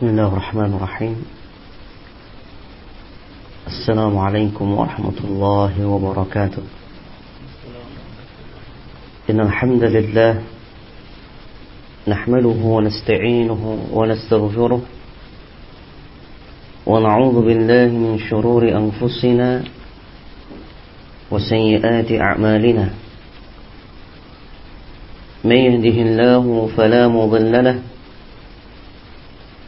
بسم الله الرحمن الرحيم. السلام عليكم ورحمة الله وبركاته. إن الحمد لله نحمله ونستعينه ونستغفره ونعوذ بالله من شرور أنفسنا وسيئات أعمالنا. من يهده الله فلا مضل له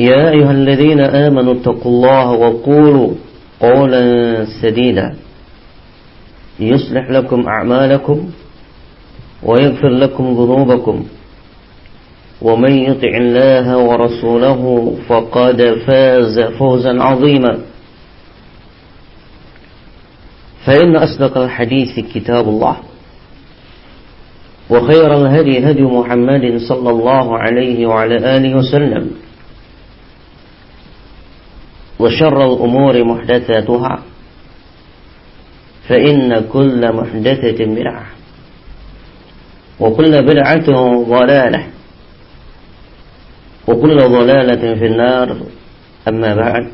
يا أيها الذين آمنوا اتقوا الله وقولوا قولا سديدا. يصلح لكم أعمالكم ويغفر لكم ذنوبكم. ومن يطع الله ورسوله فقد فاز فوزا عظيما. فإن أصدق الحديث كتاب الله. وخير الهدي هدي محمد صلى الله عليه وعلى آله وسلم. وشر الأمور محدثاتها فإن كل محدثة بدعة وكل بدعة ضلالة وكل ضلالة في النار. أما بعد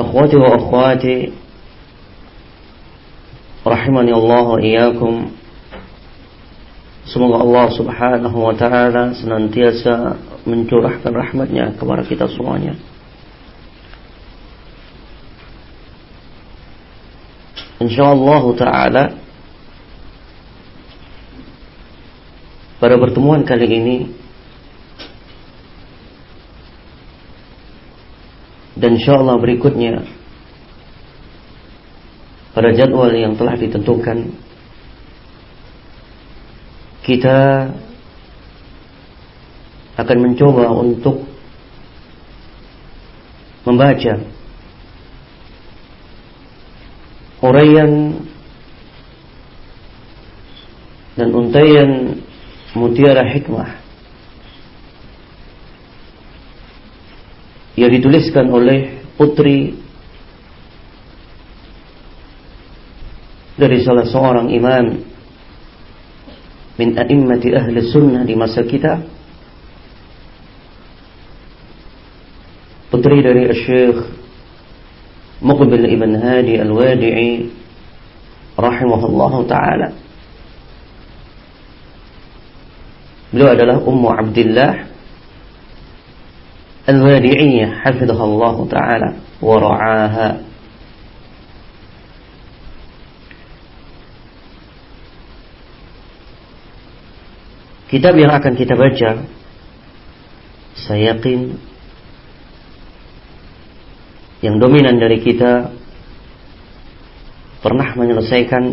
أخوتي وأخواتي رحمني الله وإياكم Semoga Allah subhanahu wa ta'ala senantiasa mencurahkan rahmatnya kepada kita semuanya. InsyaAllah ta'ala pada pertemuan kali ini dan insyaallah berikutnya pada jadwal yang telah ditentukan kita akan mencoba untuk membaca uraian dan untaian mutiara hikmah yang dituliskan oleh putri dari salah seorang imam من أئمة أهل السنة di masa kita. Putri dari الشيخ مقبل ابن هادي الوادعي رحمه الله تعالى beliau adalah أم عبد الله الوادعية حفظها الله تعالى ورعاها Kitab yang akan kita baca. Saya yakin Yang dominan dari kita Pernah menyelesaikan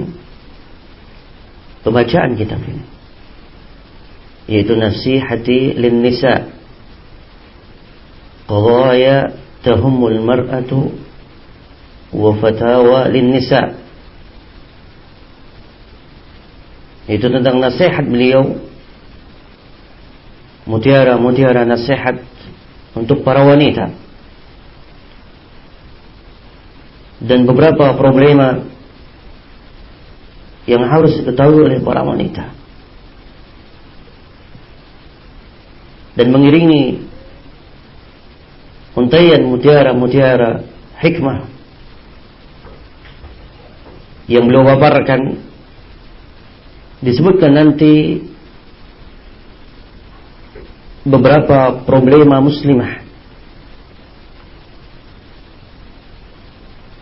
Pembacaan kitab ini. Yaitu Nasihati Lin Nisa Qadaya Tahumul Mar'atu Wa Fatawa Lin Nisa Itu tentang nasihat beliau mutiara-mutiara nasihat untuk para wanita. Dan beberapa problema yang harus diketahui oleh para wanita. Dan mengiringi untaian mutiara-mutiara hikmah yang beliau paparkan disebutkan nanti beberapa problema muslimah.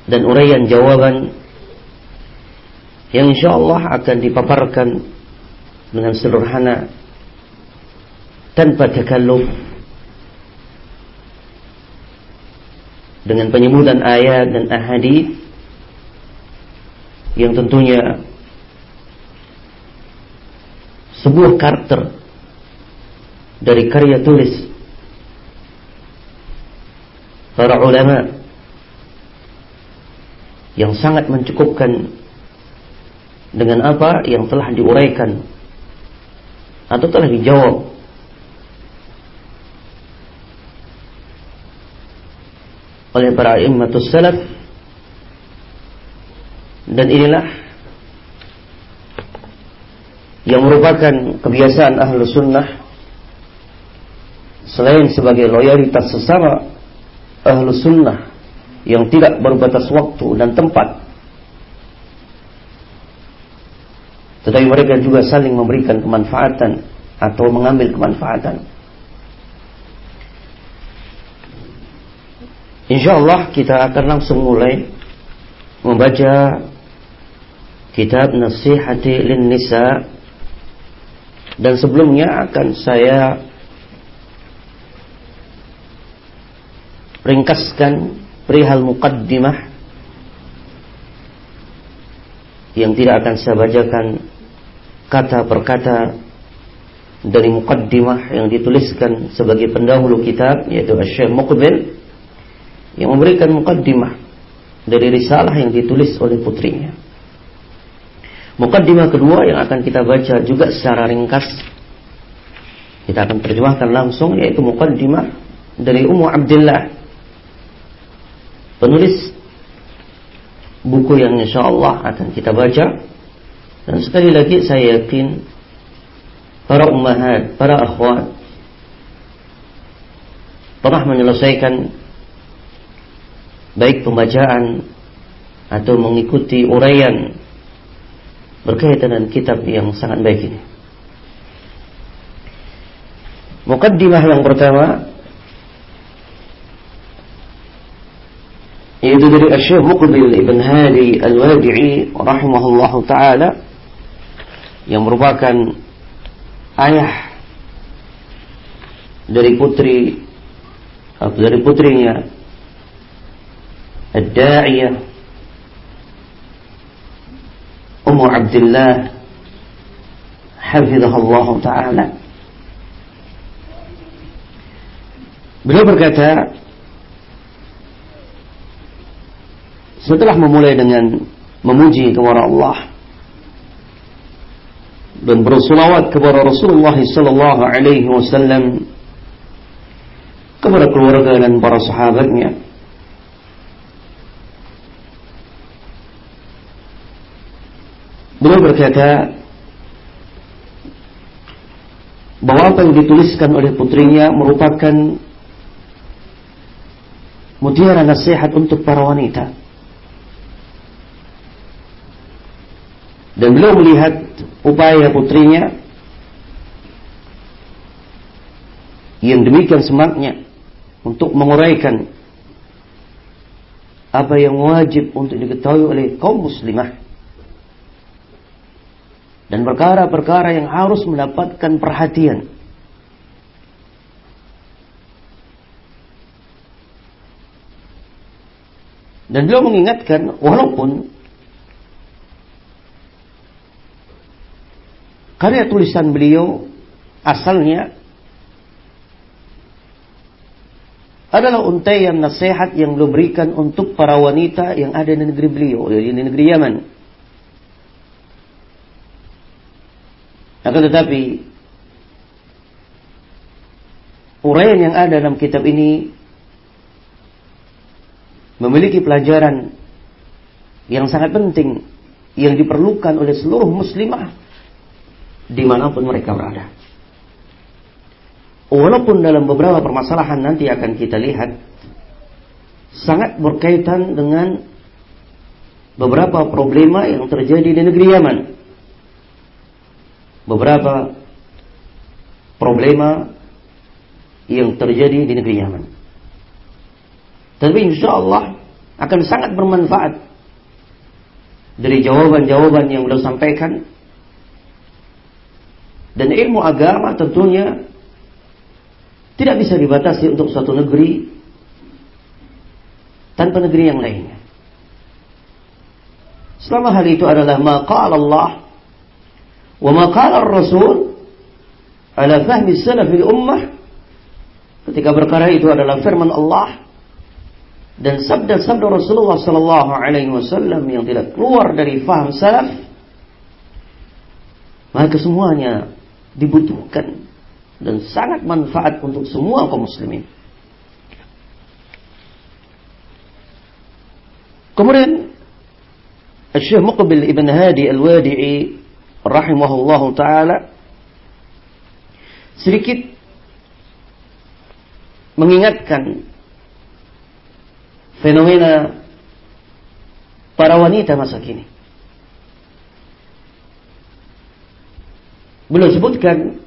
Dan uraian jawaban yang insya Allah akan dipaparkan dengan sederhana tanpa takalluf dengan penyebutan ayat dan ahadith yang tentunya sebuah karakter dari karya tulis para ulama yang sangat mencukupkan dengan apa yang telah diuraikan atau telah dijawab. Oleh para immatus salaf. Dan inilah yang merupakan kebiasaan ahlu sunnah selain sebagai loyalitas sesama ahlu sunnah yang tidak berbatas waktu dan tempat. Tetapi mereka juga saling memberikan kemanfaatan atau mengambil kemanfaatan. Insya Allah kita akan langsung mulai membaca kitab Nasihati lin Nisa dan sebelumnya akan saya ringkaskan perihal mukaddimah yang tidak akan saya bacakan kata per kata dari mukaddimah yang dituliskan sebagai pendahulu kitab yaitu Syekh Muqbil yang memberikan mukaddimah dari risalah yang ditulis oleh putrinya. Mukaddimah kedua yang akan kita baca juga secara ringkas kita akan terjemahkan langsung yaitu mukaddimah dari Ummu Abdullah penulis buku yang insya Allah akan kita baca dan sekali lagi saya yakin para ummahat, para akhwat pernah menyelesaikan baik pembacaan atau mengikuti uraian berkaitan dengan kitab yang sangat baik ini. Mukaddimah yang pertama yaitu dari Syekh Muqbil Ibn Hadi Al-Wadi'i rahimahullah taala yang merupakan ayah dari putri dari putrinya Ad-Da'iyah Ummu Abdullah hafizahullah taala Beliau berkata setelah memulai dengan memuji kepada Allah dan bersolawat kepada Rasulullah sallallahu alaihi wasallam kepada keluarga dan para sahabatnya Beliau berkata bahwa apa yang dituliskan oleh putrinya merupakan mutiara nasihat untuk para wanita. Dan beliau melihat upaya putrinya yang demikian semangatnya untuk menguraikan apa yang wajib untuk diketahui oleh kaum muslimah dan perkara-perkara yang harus mendapatkan perhatian. Dan beliau mengingatkan walaupun Karya tulisan beliau asalnya adalah untaian nasihat yang beliau berikan untuk para wanita yang ada di negeri beliau, di negeri Yaman. Akan tetapi uraian yang ada dalam kitab ini memiliki pelajaran yang sangat penting yang diperlukan oleh seluruh muslimah di mana pun mereka berada. Walaupun dalam beberapa permasalahan nanti akan kita lihat sangat berkaitan dengan beberapa problema yang terjadi di negeri Yaman. Beberapa problema yang terjadi di negeri Yaman. Tapi insya Allah akan sangat bermanfaat dari jawaban-jawaban yang beliau sampaikan dan ilmu agama tentunya tidak bisa dibatasi untuk suatu negeri tanpa negeri yang lainnya. Selama hal itu adalah maqal Allah wa maqal Rasul ala fahmi salafil ummah ketika perkara itu adalah firman Allah dan sabda-sabda Rasulullah sallallahu alaihi wasallam yang tidak keluar dari faham salaf maka semuanya dibutuhkan dan sangat manfaat untuk semua kaum muslimin. Kemudian Syekh Muqbil Ibn Hadi Al-Wadi'i rahimahullah taala sedikit mengingatkan fenomena para wanita masa kini. Belum sebutkan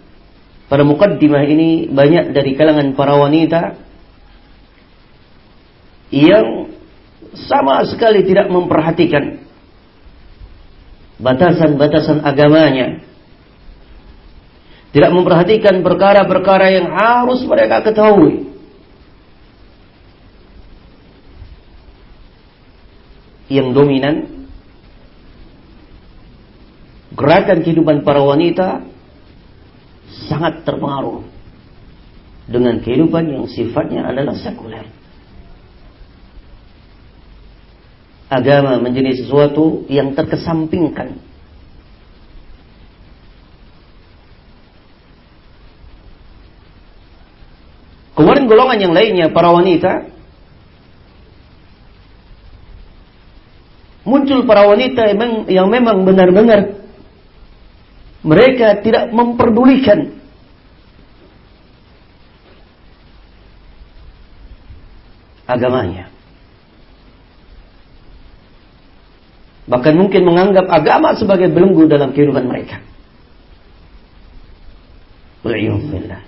pada mukaddimah ini banyak dari kalangan para wanita yang sama sekali tidak memperhatikan batasan-batasan agamanya. Tidak memperhatikan perkara-perkara yang harus mereka ketahui. Yang dominan gerakan kehidupan para wanita sangat terpengaruh dengan kehidupan yang sifatnya adalah sekuler. Agama menjadi sesuatu yang terkesampingkan. Kemudian golongan yang lainnya, para wanita, muncul para wanita yang memang benar-benar mereka tidak memperdulikan agamanya. Bahkan mungkin menganggap agama sebagai belenggu dalam kehidupan mereka. Waliyahumillah.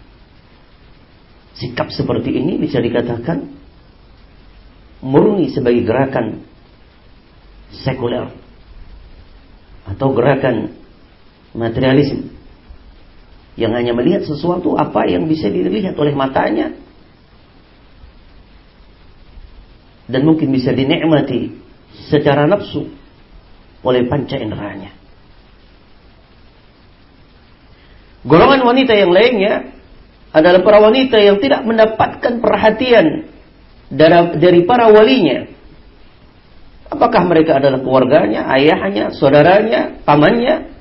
Sikap seperti ini bisa dikatakan murni sebagai gerakan sekuler atau gerakan materialisme yang hanya melihat sesuatu apa yang bisa dilihat oleh matanya dan mungkin bisa dinikmati secara nafsu oleh panca inderanya. Golongan wanita yang lainnya adalah para wanita yang tidak mendapatkan perhatian dari para walinya. Apakah mereka adalah keluarganya, ayahnya, saudaranya, pamannya,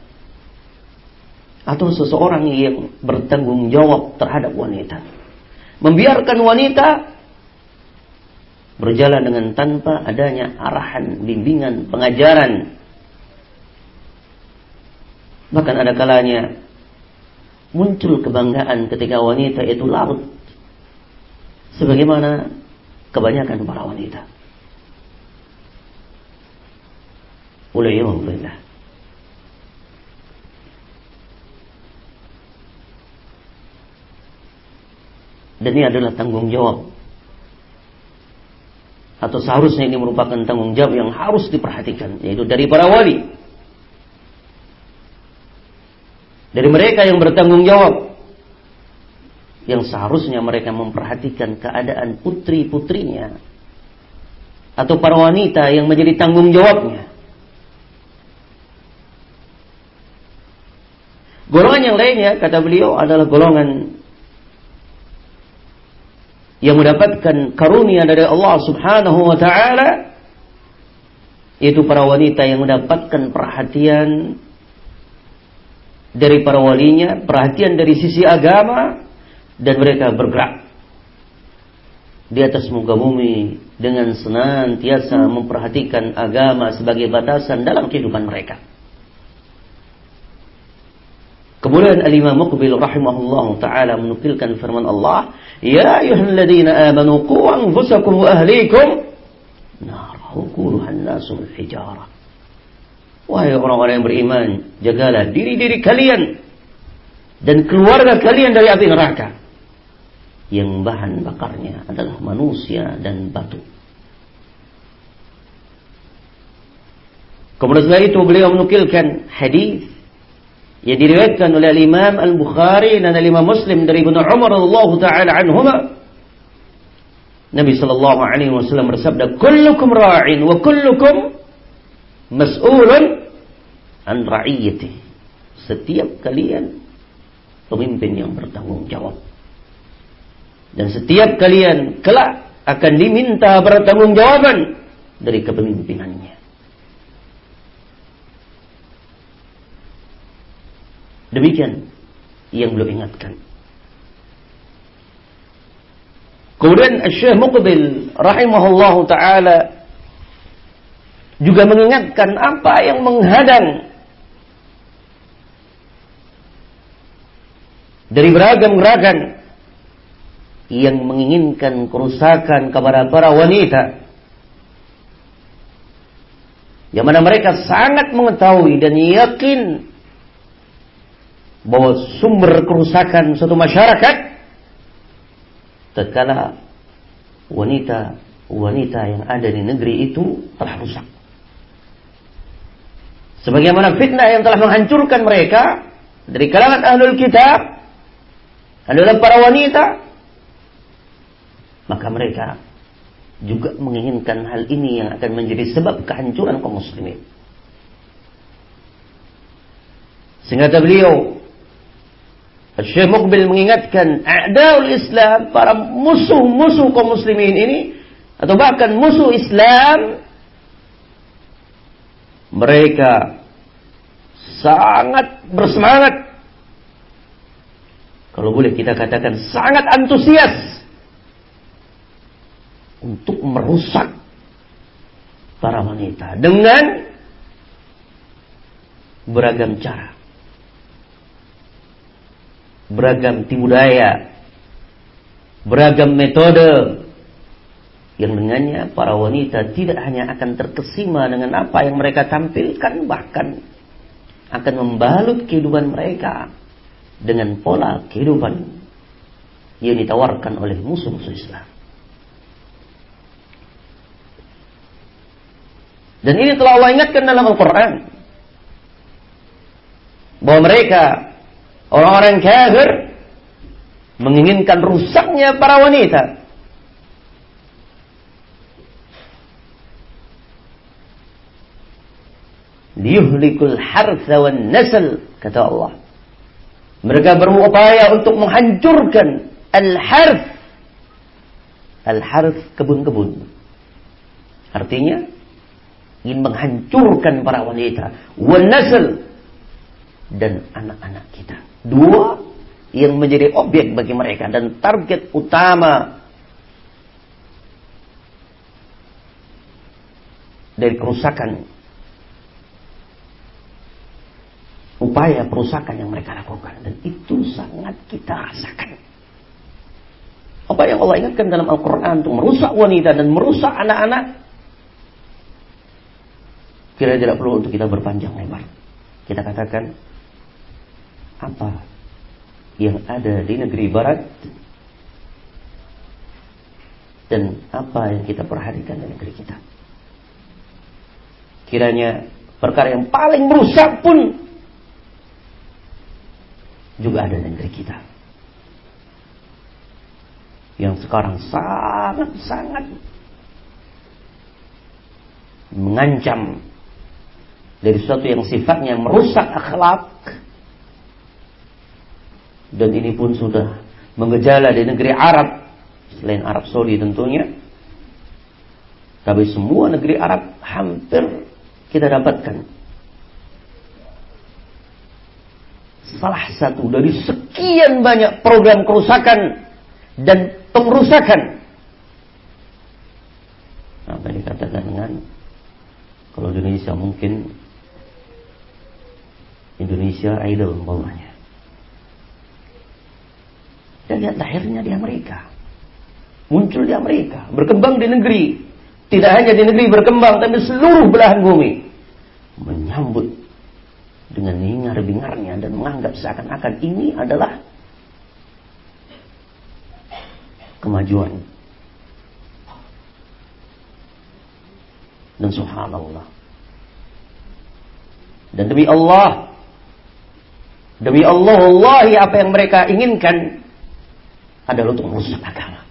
atau seseorang yang bertanggung jawab terhadap wanita. Membiarkan wanita berjalan dengan tanpa adanya arahan, bimbingan, pengajaran. Bahkan ada kalanya muncul kebanggaan ketika wanita itu larut. Sebagaimana kebanyakan para wanita. Ulai billah. Dan ini adalah tanggung jawab. Atau seharusnya ini merupakan tanggung jawab yang harus diperhatikan yaitu dari para wali. Dari mereka yang bertanggung jawab. Yang seharusnya mereka memperhatikan keadaan putri-putrinya. Atau para wanita yang menjadi tanggung jawabnya. Golongan yang lainnya kata beliau adalah golongan yang mendapatkan karunia dari Allah Subhanahu wa taala itu para wanita yang mendapatkan perhatian dari para walinya, perhatian dari sisi agama dan mereka bergerak di atas muka bumi dengan senantiasa memperhatikan agama sebagai batasan dalam kehidupan mereka. Kemudian Al-Imam Muqbil rahimahullah taala menukilkan firman Allah, "Ya ayyuhalladzina amanu qu anfusakum wa ahlikum nar waquduha an-nasu wal hijarah." Wahai orang-orang yang beriman, jagalah diri-diri kalian dan keluarga kalian dari api neraka. yang bahan bakarnya adalah manusia dan batu. Kemudian setelah itu beliau menukilkan hadis yang diriwayatkan oleh Imam Al-Bukhari dan Imam Muslim dari Ibnu Umar radhiyallahu taala anhuma Nabi sallallahu alaihi wasallam bersabda kullukum ra'in wa kullukum mas'ulun an ra'iyati. Setiap kalian pemimpin yang bertanggung jawab dan setiap kalian kelak akan diminta pertanggungjawaban dari kepemimpinannya Demikian yang belum ingatkan. Kemudian Syekh Muqbil rahimahullah taala juga mengingatkan apa yang menghadang dari beragam gerakan yang menginginkan kerusakan kepada para wanita yang mana mereka sangat mengetahui dan yakin bahwa sumber kerusakan suatu masyarakat tatkala wanita-wanita yang ada di negeri itu telah rusak. Sebagaimana fitnah yang telah menghancurkan mereka dari kalangan ahlul kitab adalah para wanita, maka mereka juga menginginkan hal ini yang akan menjadi sebab kehancuran kaum muslimin. Sehingga beliau Syekh Mukbil mengingatkan a'daul Islam, para musuh-musuh kaum muslimin ini atau bahkan musuh Islam mereka sangat bersemangat. Kalau boleh kita katakan sangat antusias untuk merusak para wanita dengan beragam cara beragam tipu daya, beragam metode yang dengannya para wanita tidak hanya akan terkesima dengan apa yang mereka tampilkan bahkan akan membalut kehidupan mereka dengan pola kehidupan yang ditawarkan oleh musuh-musuh Islam. Dan ini telah Allah ingatkan dalam Al-Quran. Bahwa mereka Orang-orang kafir menginginkan rusaknya para wanita. Liyuhlikul hartha wan nasl kata Allah. Mereka berupaya untuk menghancurkan al-harth. Al-harth kebun-kebun. Artinya ingin menghancurkan para wanita. Wan nasl dan anak-anak kita. Dua yang menjadi objek bagi mereka dan target utama dari kerusakan upaya perusakan yang mereka lakukan dan itu sangat kita rasakan. Apa yang Allah ingatkan dalam Al-Quran untuk merusak wanita dan merusak anak-anak kira tidak perlu untuk kita berpanjang lebar. Kita katakan apa yang ada di negeri barat dan apa yang kita perhatikan di negeri kita. Kiranya perkara yang paling merusak pun juga ada di negeri kita. Yang sekarang sangat-sangat mengancam dari sesuatu yang sifatnya merusak akhlak dan ini pun sudah mengejala di negeri Arab. Selain Arab Saudi tentunya. Tapi semua negeri Arab hampir kita dapatkan. Salah satu dari sekian banyak program kerusakan dan pengerusakan apa yang dikatakan dengan kalau Indonesia mungkin Indonesia idol umpamanya dan lihat lahirnya di Amerika. Muncul di Amerika. Berkembang di negeri. Tidak hanya di negeri berkembang, tapi seluruh belahan bumi. Menyambut dengan hingar-bingarnya dan menganggap seakan-akan ini adalah kemajuan. Dan subhanallah. Dan demi Allah, demi Allah, Allah apa yang mereka inginkan adalah untuk merusak agama.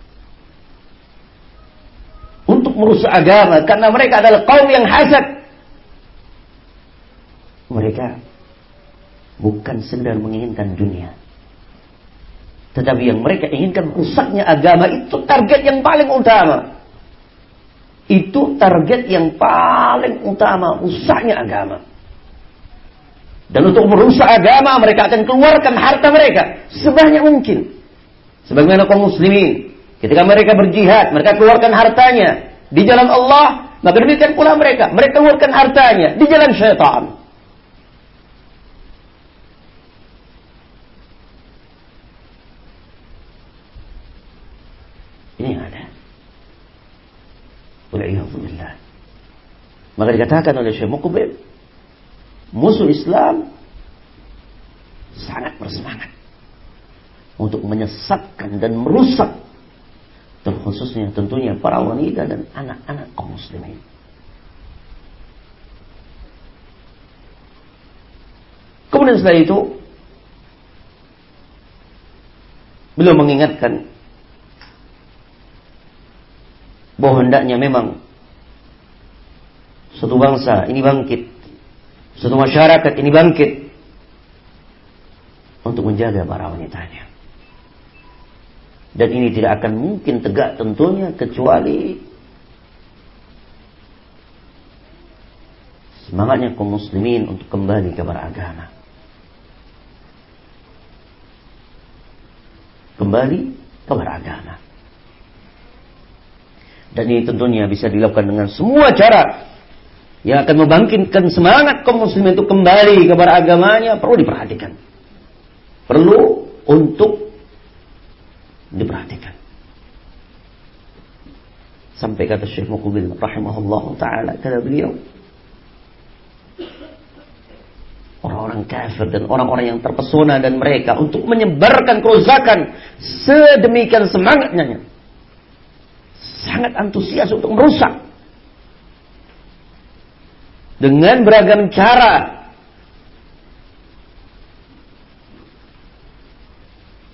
Untuk merusak agama, karena mereka adalah kaum yang hasad. Mereka bukan sekedar menginginkan dunia. Tetapi yang mereka inginkan rusaknya agama itu target yang paling utama. Itu target yang paling utama, rusaknya agama. Dan untuk merusak agama, mereka akan keluarkan harta mereka sebanyak mungkin. Sebagaimana kaum muslimin, ketika mereka berjihad, mereka keluarkan hartanya di jalan Allah, maka demikian pula mereka, mereka keluarkan hartanya di jalan syaitan. Ini ada. Wal'iyahzubillah. Maka dikatakan oleh Syekh Muqbil, musuh Islam sangat bersemangat untuk menyesatkan dan merusak terkhususnya tentunya para wanita dan anak-anak kaum muslimin. Kemudian setelah itu beliau mengingatkan bahwa hendaknya memang suatu bangsa ini bangkit, suatu masyarakat ini bangkit untuk menjaga para wanitanya. Dan ini tidak akan mungkin tegak tentunya kecuali semangatnya kaum muslimin untuk kembali kepada agama. Kembali kepada agama. Dan ini tentunya bisa dilakukan dengan semua cara yang akan membangkitkan semangat kaum muslimin untuk kembali kepada agamanya perlu diperhatikan. Perlu untuk diperhatikan. Sampai kata Syekh Muqbil rahimahullah taala kata beliau orang-orang kafir dan orang-orang yang terpesona dan mereka untuk menyebarkan kerusakan sedemikian semangatnya sangat antusias untuk merusak. Dengan beragam cara.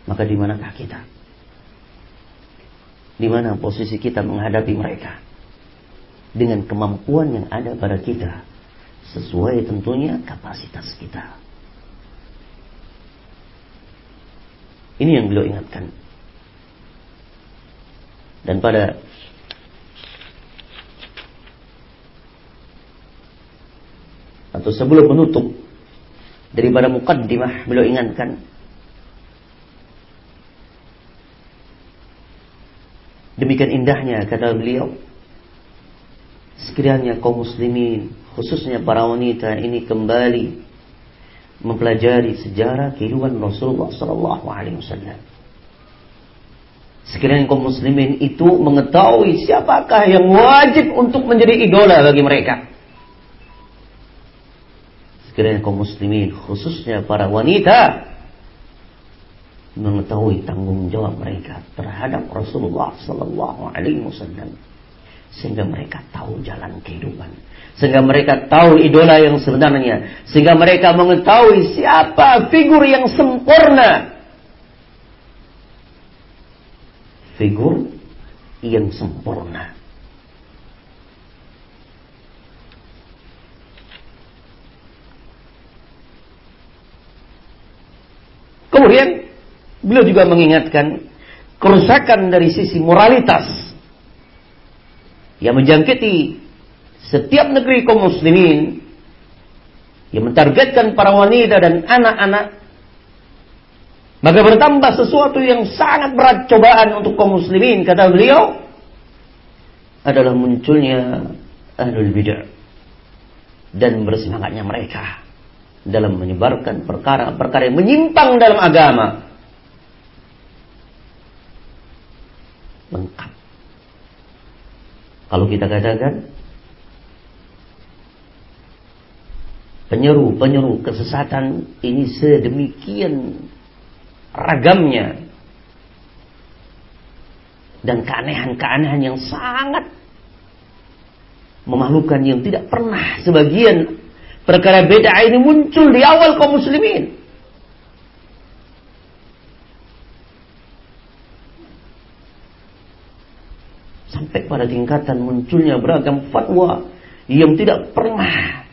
Maka di manakah kita? Di mana posisi kita menghadapi mereka? Dengan kemampuan yang ada pada kita. Sesuai tentunya kapasitas kita. Ini yang beliau ingatkan. Dan pada atau sebelum menutup daripada mukaddimah beliau ingatkan demikian indahnya kata beliau. Sekiranya kaum muslimin khususnya para wanita ini kembali mempelajari sejarah kehidupan Rasulullah sallallahu alaihi wasallam. Sekiranya kaum muslimin itu mengetahui siapakah yang wajib untuk menjadi idola bagi mereka. Sekiranya kaum muslimin khususnya para wanita mengetahui tanggung jawab mereka terhadap Rasulullah sallallahu alaihi wasallam. Sehingga mereka tahu jalan kehidupan. Sehingga mereka tahu idola yang sebenarnya. Sehingga mereka mengetahui siapa figur yang sempurna. Figur yang sempurna. Kemudian beliau juga mengingatkan kerusakan dari sisi moralitas yang menjangkiti setiap negeri kaum muslimin yang mentargetkan para wanita dan anak-anak maka bertambah sesuatu yang sangat berat cobaan untuk kaum muslimin kata beliau adalah munculnya ahlul bidah dan bersemangatnya mereka dalam menyebarkan perkara-perkara yang menyimpang dalam agama. Lengkap. Kalau kita katakan penyeru-penyeru kesesatan ini sedemikian ragamnya dan keanehan-keanehan yang sangat memalukan yang tidak pernah sebagian perkara beda ini muncul di awal kaum muslimin. Sampai pada tingkatan munculnya beragam fatwa yang tidak pernah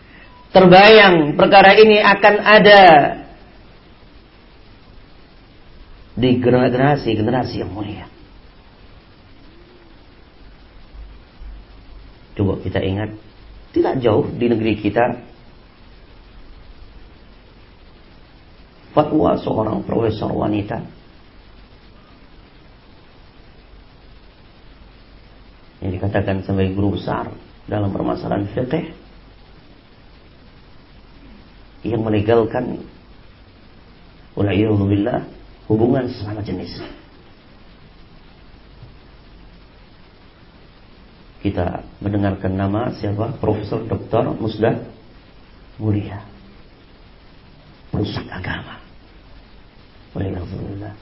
terbayang perkara ini akan ada di generasi-generasi yang mulia. Coba kita ingat, tidak jauh di negeri kita fatwa seorang profesor wanita yang dikatakan sebagai guru besar dalam permasalahan fikih yang melegalkan billah hubungan sesama jenis. kita mendengarkan nama siapa? Profesor Dr. Musda Mulia. Perusak agama. Alhamdulillah.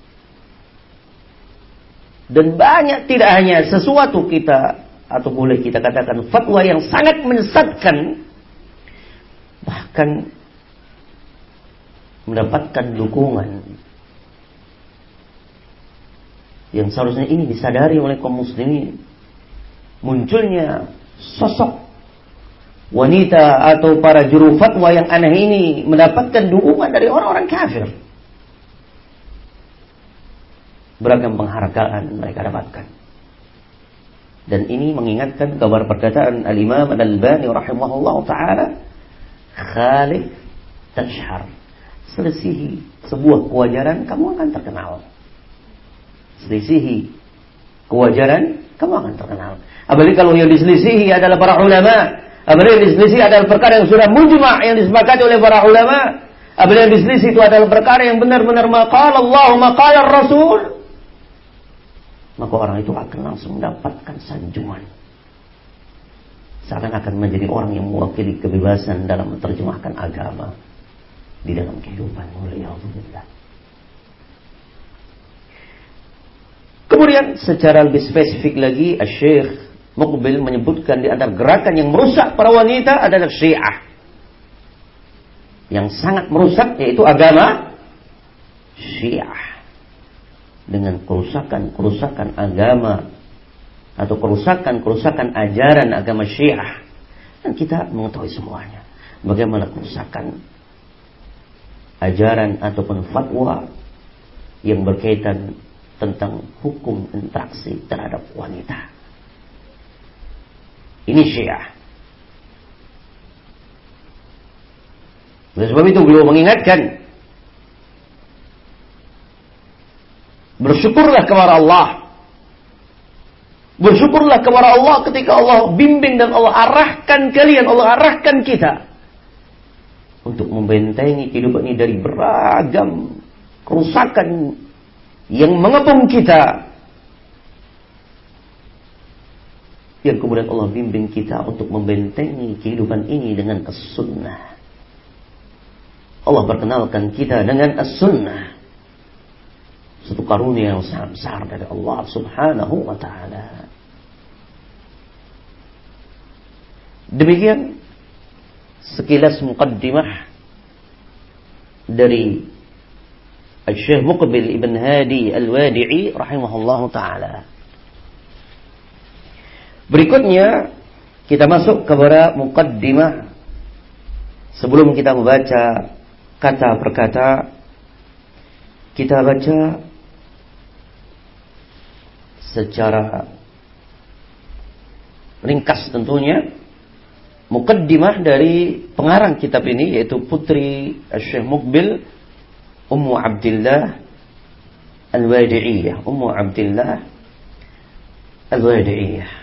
Dan banyak tidak hanya sesuatu kita atau boleh kita katakan fatwa yang sangat menyesatkan bahkan mendapatkan dukungan yang seharusnya ini disadari oleh kaum muslimin munculnya sosok wanita atau para juru fatwa yang aneh ini mendapatkan dukungan dari orang-orang kafir. Beragam penghargaan mereka dapatkan. Dan ini mengingatkan kabar perkataan Al-Imam Al-Albani rahimahullah ta'ala Khalif tashhar Selisihi sebuah kewajaran kamu akan terkenal Selisihi kewajaran kamu akan terkenal Apalagi kalau yang diselisihi adalah para ulama. Apalagi yang diselisihi adalah perkara yang sudah mujma' yang disepakati oleh para ulama. Apalagi yang diselisih itu adalah perkara yang benar-benar maqal Allah, maqal Rasul. Maka orang itu akan langsung mendapatkan sanjungan. Seakan akan menjadi orang yang mewakili kebebasan dalam menerjemahkan agama di dalam kehidupan mulia Allah. Kemudian secara lebih spesifik lagi, Syekh Mukbil menyebutkan di antara gerakan yang merusak para wanita adalah Syiah. Yang sangat merusak yaitu agama Syiah. Dengan kerusakan-kerusakan agama atau kerusakan-kerusakan ajaran agama Syiah. Dan kita mengetahui semuanya. Bagaimana kerusakan ajaran ataupun fatwa yang berkaitan tentang hukum interaksi terhadap wanita. Ini Syiah. Oleh sebab itu beliau mengingatkan Bersyukurlah kepada Allah Bersyukurlah kepada Allah ketika Allah bimbing dan Allah arahkan kalian, Allah arahkan kita untuk membentengi kehidupan ini dari beragam kerusakan yang mengepung kita yang kemudian Allah bimbing kita untuk membentengi kehidupan ini dengan as-sunnah. Allah perkenalkan kita dengan as-sunnah. Satu karunia yang sangat besar dari Allah subhanahu wa ta'ala. Demikian sekilas muqaddimah dari Syekh Muqbil Ibn Hadi Al-Wadi'i rahimahullahu taala. Berikutnya kita masuk kepada mukaddimah sebelum kita membaca kata per kata kita baca secara ringkas tentunya mukaddimah dari pengarang kitab ini yaitu putri Syekh Mukbil Ummu Abdullah Al-Wadi'iyah Ummu Abdullah Al-Wadi'iyah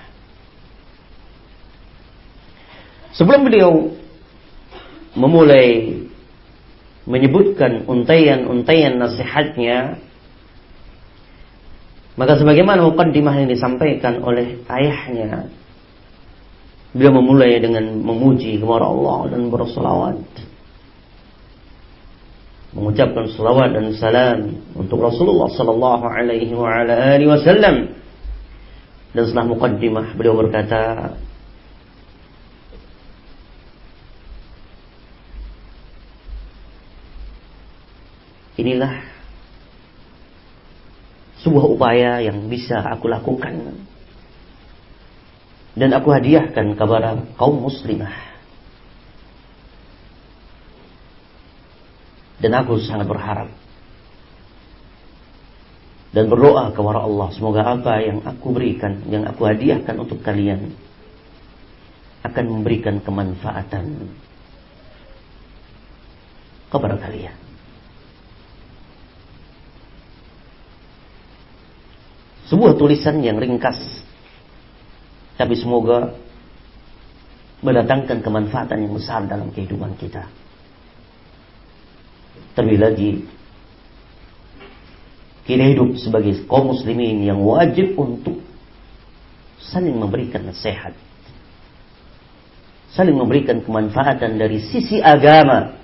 Sebelum beliau memulai menyebutkan untaian-untaian nasihatnya, maka sebagaimana mukaddimah yang disampaikan oleh ayahnya, beliau memulai dengan memuji kepada Allah dan bersolawat. Mengucapkan salawat dan salam untuk Rasulullah sallallahu alaihi wasallam Dan setelah mukaddimah beliau berkata, Inilah sebuah upaya yang bisa aku lakukan dan aku hadiahkan kepada kaum muslimah. Dan aku sangat berharap dan berdoa kepada Allah semoga apa yang aku berikan, yang aku hadiahkan untuk kalian akan memberikan kemanfaatan kepada kalian. Sebuah tulisan yang ringkas tapi semoga mendatangkan kemanfaatan yang besar dalam kehidupan kita. Terlebih lagi kita hidup sebagai kaum muslimin yang wajib untuk saling memberikan nasihat. Saling memberikan kemanfaatan dari sisi agama.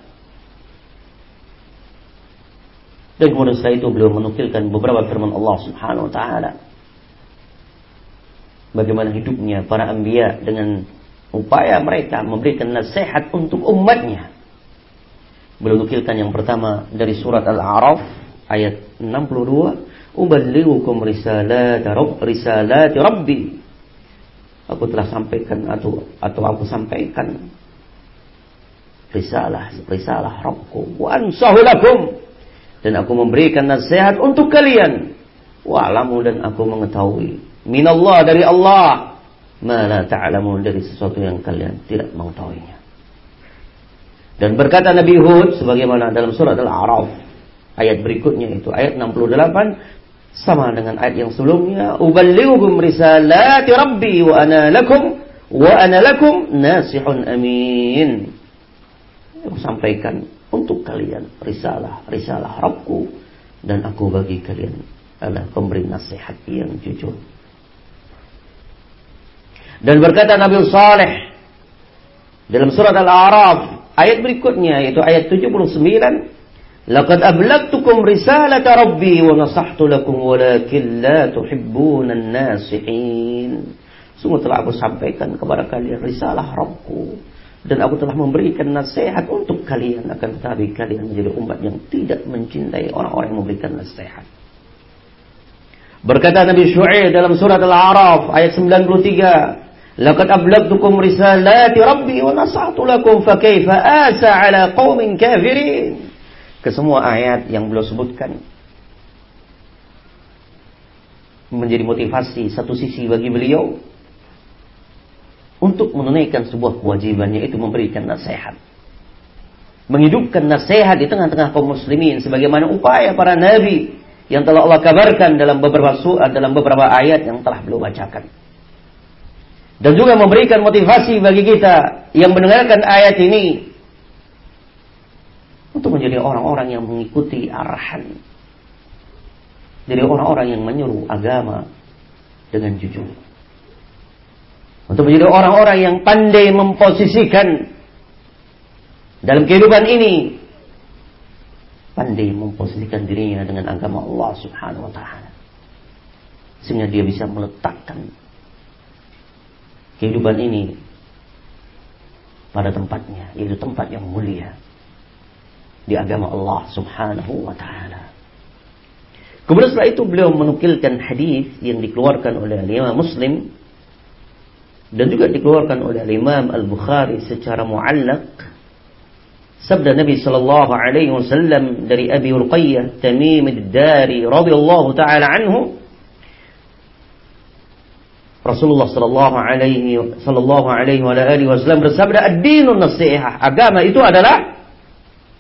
Dan kemudian setelah itu beliau menukilkan beberapa firman Allah subhanahu wa ta'ala. Bagaimana hidupnya para anbiya dengan upaya mereka memberikan nasihat untuk umatnya. Beliau nukilkan yang pertama dari surat Al-A'raf ayat 62 uballighukum risalati rabb risalati rabbi aku telah sampaikan atau atau aku sampaikan risalah risalah Rabbku wa ansahu lakum dan aku memberikan nasihat untuk kalian. Wa alamu dan aku mengetahui. Minallah dari Allah. Ma la ta'lamun dari sesuatu yang kalian tidak mengetahuinya. Dan berkata Nabi Hud sebagaimana dalam surat Al-A'raf Ayat berikutnya itu ayat 68 sama dengan ayat yang sebelumnya uballighukum risalati rabbi wa ana lakum wa ana lakum nasihun amin. Aku sampaikan untuk kalian risalah risalah Rabbku dan aku bagi kalian adalah pemberi nasihat yang jujur. Dan berkata Nabi Saleh dalam surat Al-A'raf ayat berikutnya yaitu ayat 79 Laqad ablagtukum risalata rabbi wa nasahtu lakum walakin la tuhibbunan nasihin. Sungguh telah aku sampaikan kepada kalian risalah Rabbku dan aku telah memberikan nasihat untuk kalian akan tetapi kalian menjadi umat yang tidak mencintai orang-orang yang memberikan nasihat. Berkata Nabi Syuaib dalam surat Al-A'raf ayat 93, "Laqad ablagtukum risalati rabbi wa nasahtu lakum fa kaifa asa ala qaumin kafirin." ke semua ayat yang beliau sebutkan menjadi motivasi satu sisi bagi beliau untuk menunaikan sebuah kewajibannya itu memberikan nasihat menghidupkan nasihat di tengah-tengah kaum muslimin sebagaimana upaya para nabi yang telah Allah kabarkan dalam beberapa surah dalam beberapa ayat yang telah beliau bacakan dan juga memberikan motivasi bagi kita yang mendengarkan ayat ini untuk menjadi orang-orang yang mengikuti arahan. Jadi orang-orang yang menyuruh agama dengan jujur. Untuk menjadi orang-orang yang pandai memposisikan dalam kehidupan ini pandai memposisikan dirinya dengan agama Allah Subhanahu wa taala. Sehingga dia bisa meletakkan kehidupan ini pada tempatnya, yaitu tempat yang mulia di agama Allah Subhanahu wa taala. Kemudian setelah itu beliau menukilkan hadis yang dikeluarkan oleh Imam Muslim dan juga dikeluarkan oleh Imam Al-Bukhari secara muallak sabda Nabi sallallahu alaihi wasallam dari Abi Ruqayyah Tamim ad-Dari radhiyallahu taala anhu Rasulullah sallallahu alaihi sallallahu alaihi wa alihi wasallam bersabda ad-dinun nasihah agama itu adalah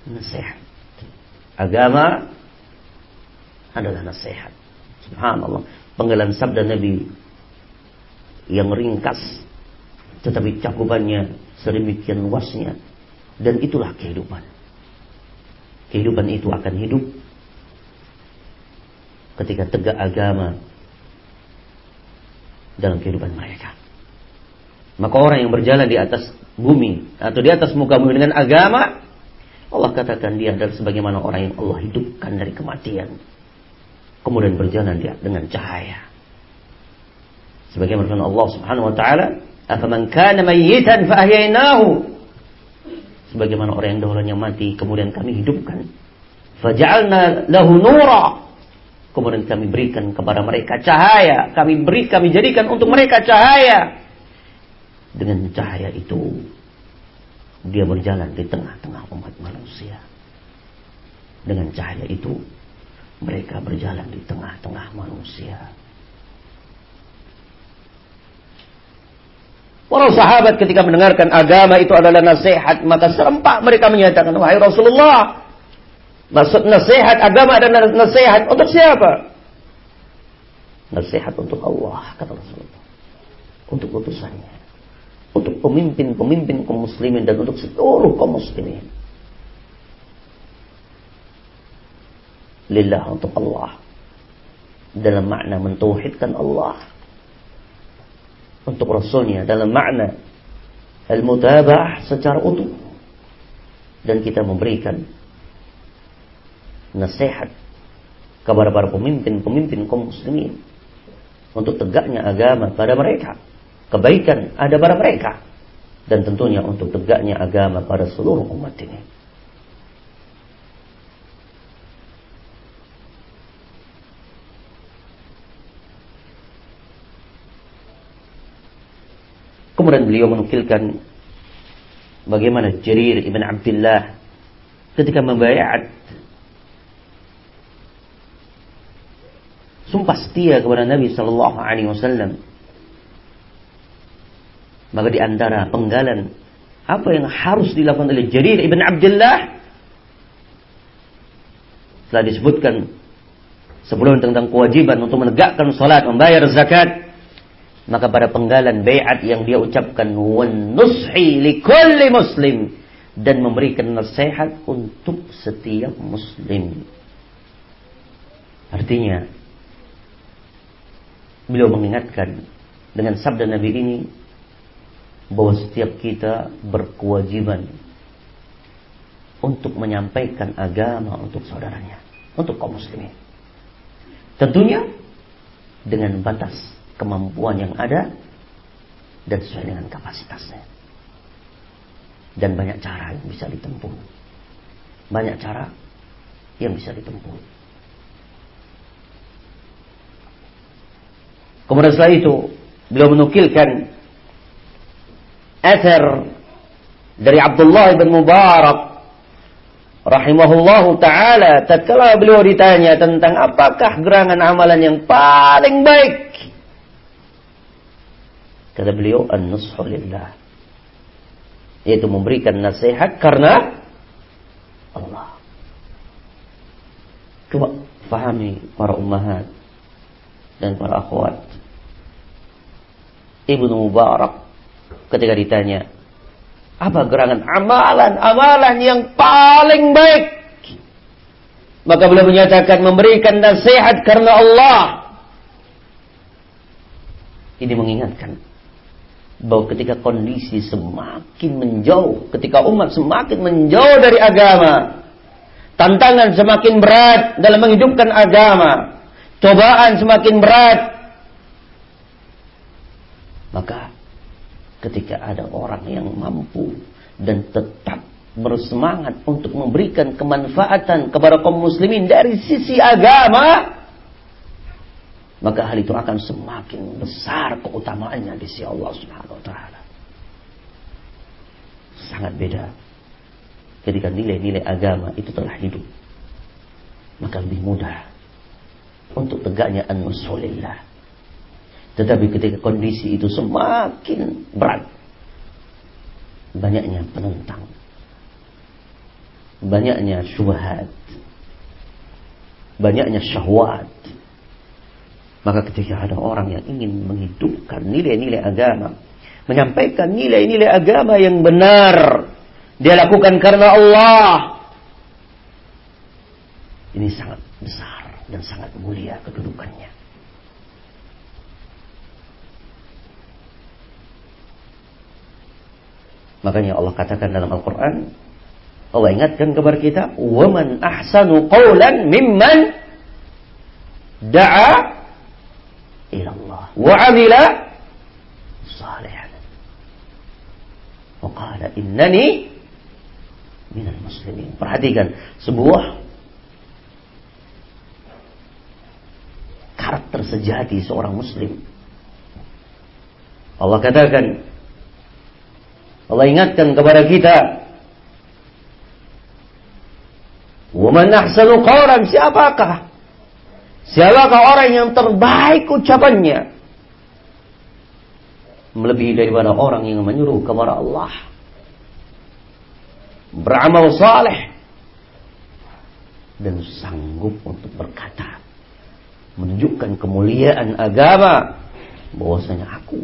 nasihat. Agama adalah nasihat. Subhanallah. Penggalan sabda Nabi yang ringkas tetapi cakupannya sedemikian luasnya dan itulah kehidupan. Kehidupan itu akan hidup ketika tegak agama dalam kehidupan mereka. Maka orang yang berjalan di atas bumi atau di atas muka bumi dengan agama Allah katakan dia adalah sebagaimana orang yang Allah hidupkan dari kematian. Kemudian berjalan dia dengan cahaya. Sebagaimana firman Allah Subhanahu wa taala, "Afaman kana mayyitan fa ahyaynahu." Sebagaimana orang yang dahulunya mati kemudian kami hidupkan. Faja'alna lahu nura. Kemudian kami berikan kepada mereka cahaya, kami beri kami jadikan untuk mereka cahaya. Dengan cahaya itu dia berjalan di tengah-tengah umat manusia. Dengan cahaya itu mereka berjalan di tengah-tengah manusia. Para sahabat ketika mendengarkan agama itu adalah nasihat, maka serempak mereka menyatakan, "Wahai Rasulullah, maksud nasihat agama adalah nasihat untuk siapa?" Nasihat untuk Allah, kata Rasulullah. Untuk utusannya. Untuk pemimpin-pemimpin kaum muslimin dan untuk seluruh kaum muslimin. Lillah untuk Allah. Dalam makna mentauhidkan Allah untuk Rasulnya dalam makna al-mutabah secara utuh. Dan kita memberikan nasihat kepada para pemimpin-pemimpin kaum muslimin untuk tegaknya agama pada mereka. Kebaikan ada pada mereka. Dan tentunya untuk tegaknya agama pada seluruh umat ini Kemudian beliau menukilkan bagaimana Jarir ibn Abdullah ketika membayar sumpah setia kepada Nabi Sallallahu Alaihi Wasallam. Maka di antara penggalan apa yang harus dilakukan oleh Jarir ibn Abdullah telah disebutkan sebelum tentang kewajiban untuk menegakkan salat, membayar zakat, maka pada penggalan bayat yang dia ucapkan wan nushi muslim dan memberikan nasihat untuk setiap muslim. Artinya beliau mengingatkan dengan sabda Nabi ini bahwa setiap kita berkewajiban untuk menyampaikan agama untuk saudaranya, untuk kaum muslimin. Tentunya dengan batas kemampuan yang ada dan sesuai dengan kapasitasnya. Dan banyak cara yang bisa ditempuh. Banyak cara yang bisa ditempuh. Kemudian setelah itu beliau menukilkan asar dari Abdullah bin Mubarak rahimahullahu taala tatkala beliau ditanya tentang apakah gerangan amalan yang paling baik Kata beliau, an-nushu lillah. Yaitu memberikan nasihat karena Allah. Coba fahami para ummahat dan para akhwat. Ibnu Mubarak ketika ditanya, apa gerangan amalan-amalan yang paling baik? Maka beliau menyatakan memberikan nasihat karena Allah. Ini mengingatkan bahwa ketika kondisi semakin menjauh, ketika umat semakin menjauh dari agama, tantangan semakin berat dalam menghidupkan agama, cobaan semakin berat, maka ketika ada orang yang mampu dan tetap bersemangat untuk memberikan kemanfaatan kepada kaum muslimin dari sisi agama, maka hal itu akan semakin besar keutamaannya di sisi Allah Subhanahu wa taala. Sangat beda ketika nilai-nilai agama itu telah hidup. Maka lebih mudah untuk tegaknya an-nusulillah. Tetapi ketika kondisi itu semakin berat, banyaknya penentang, banyaknya syubhat, banyaknya syahwat, maka ketika ada orang yang ingin menghidupkan nilai-nilai agama, menyampaikan nilai-nilai agama yang benar, dia lakukan karena Allah. Ini sangat besar dan sangat mulia kedudukannya. Makanya Allah katakan dalam Al-Quran, Allah ingatkan kepada kita, وَمَنْ أَحْسَنُ قَوْلًا مِمَّنْ دَعَى ila Allah wa 'amila salihan. Wa qala innani minal muslimin. Perhatikan sebuah karakter sejati seorang muslim. Allah katakan Allah ingatkan kepada kita Waman ahsanu qawlan siapakah? Siapakah orang yang terbaik ucapannya? Melebihi daripada orang yang menyuruh kepada Allah. Beramal saleh dan sanggup untuk berkata menunjukkan kemuliaan agama bahwasanya aku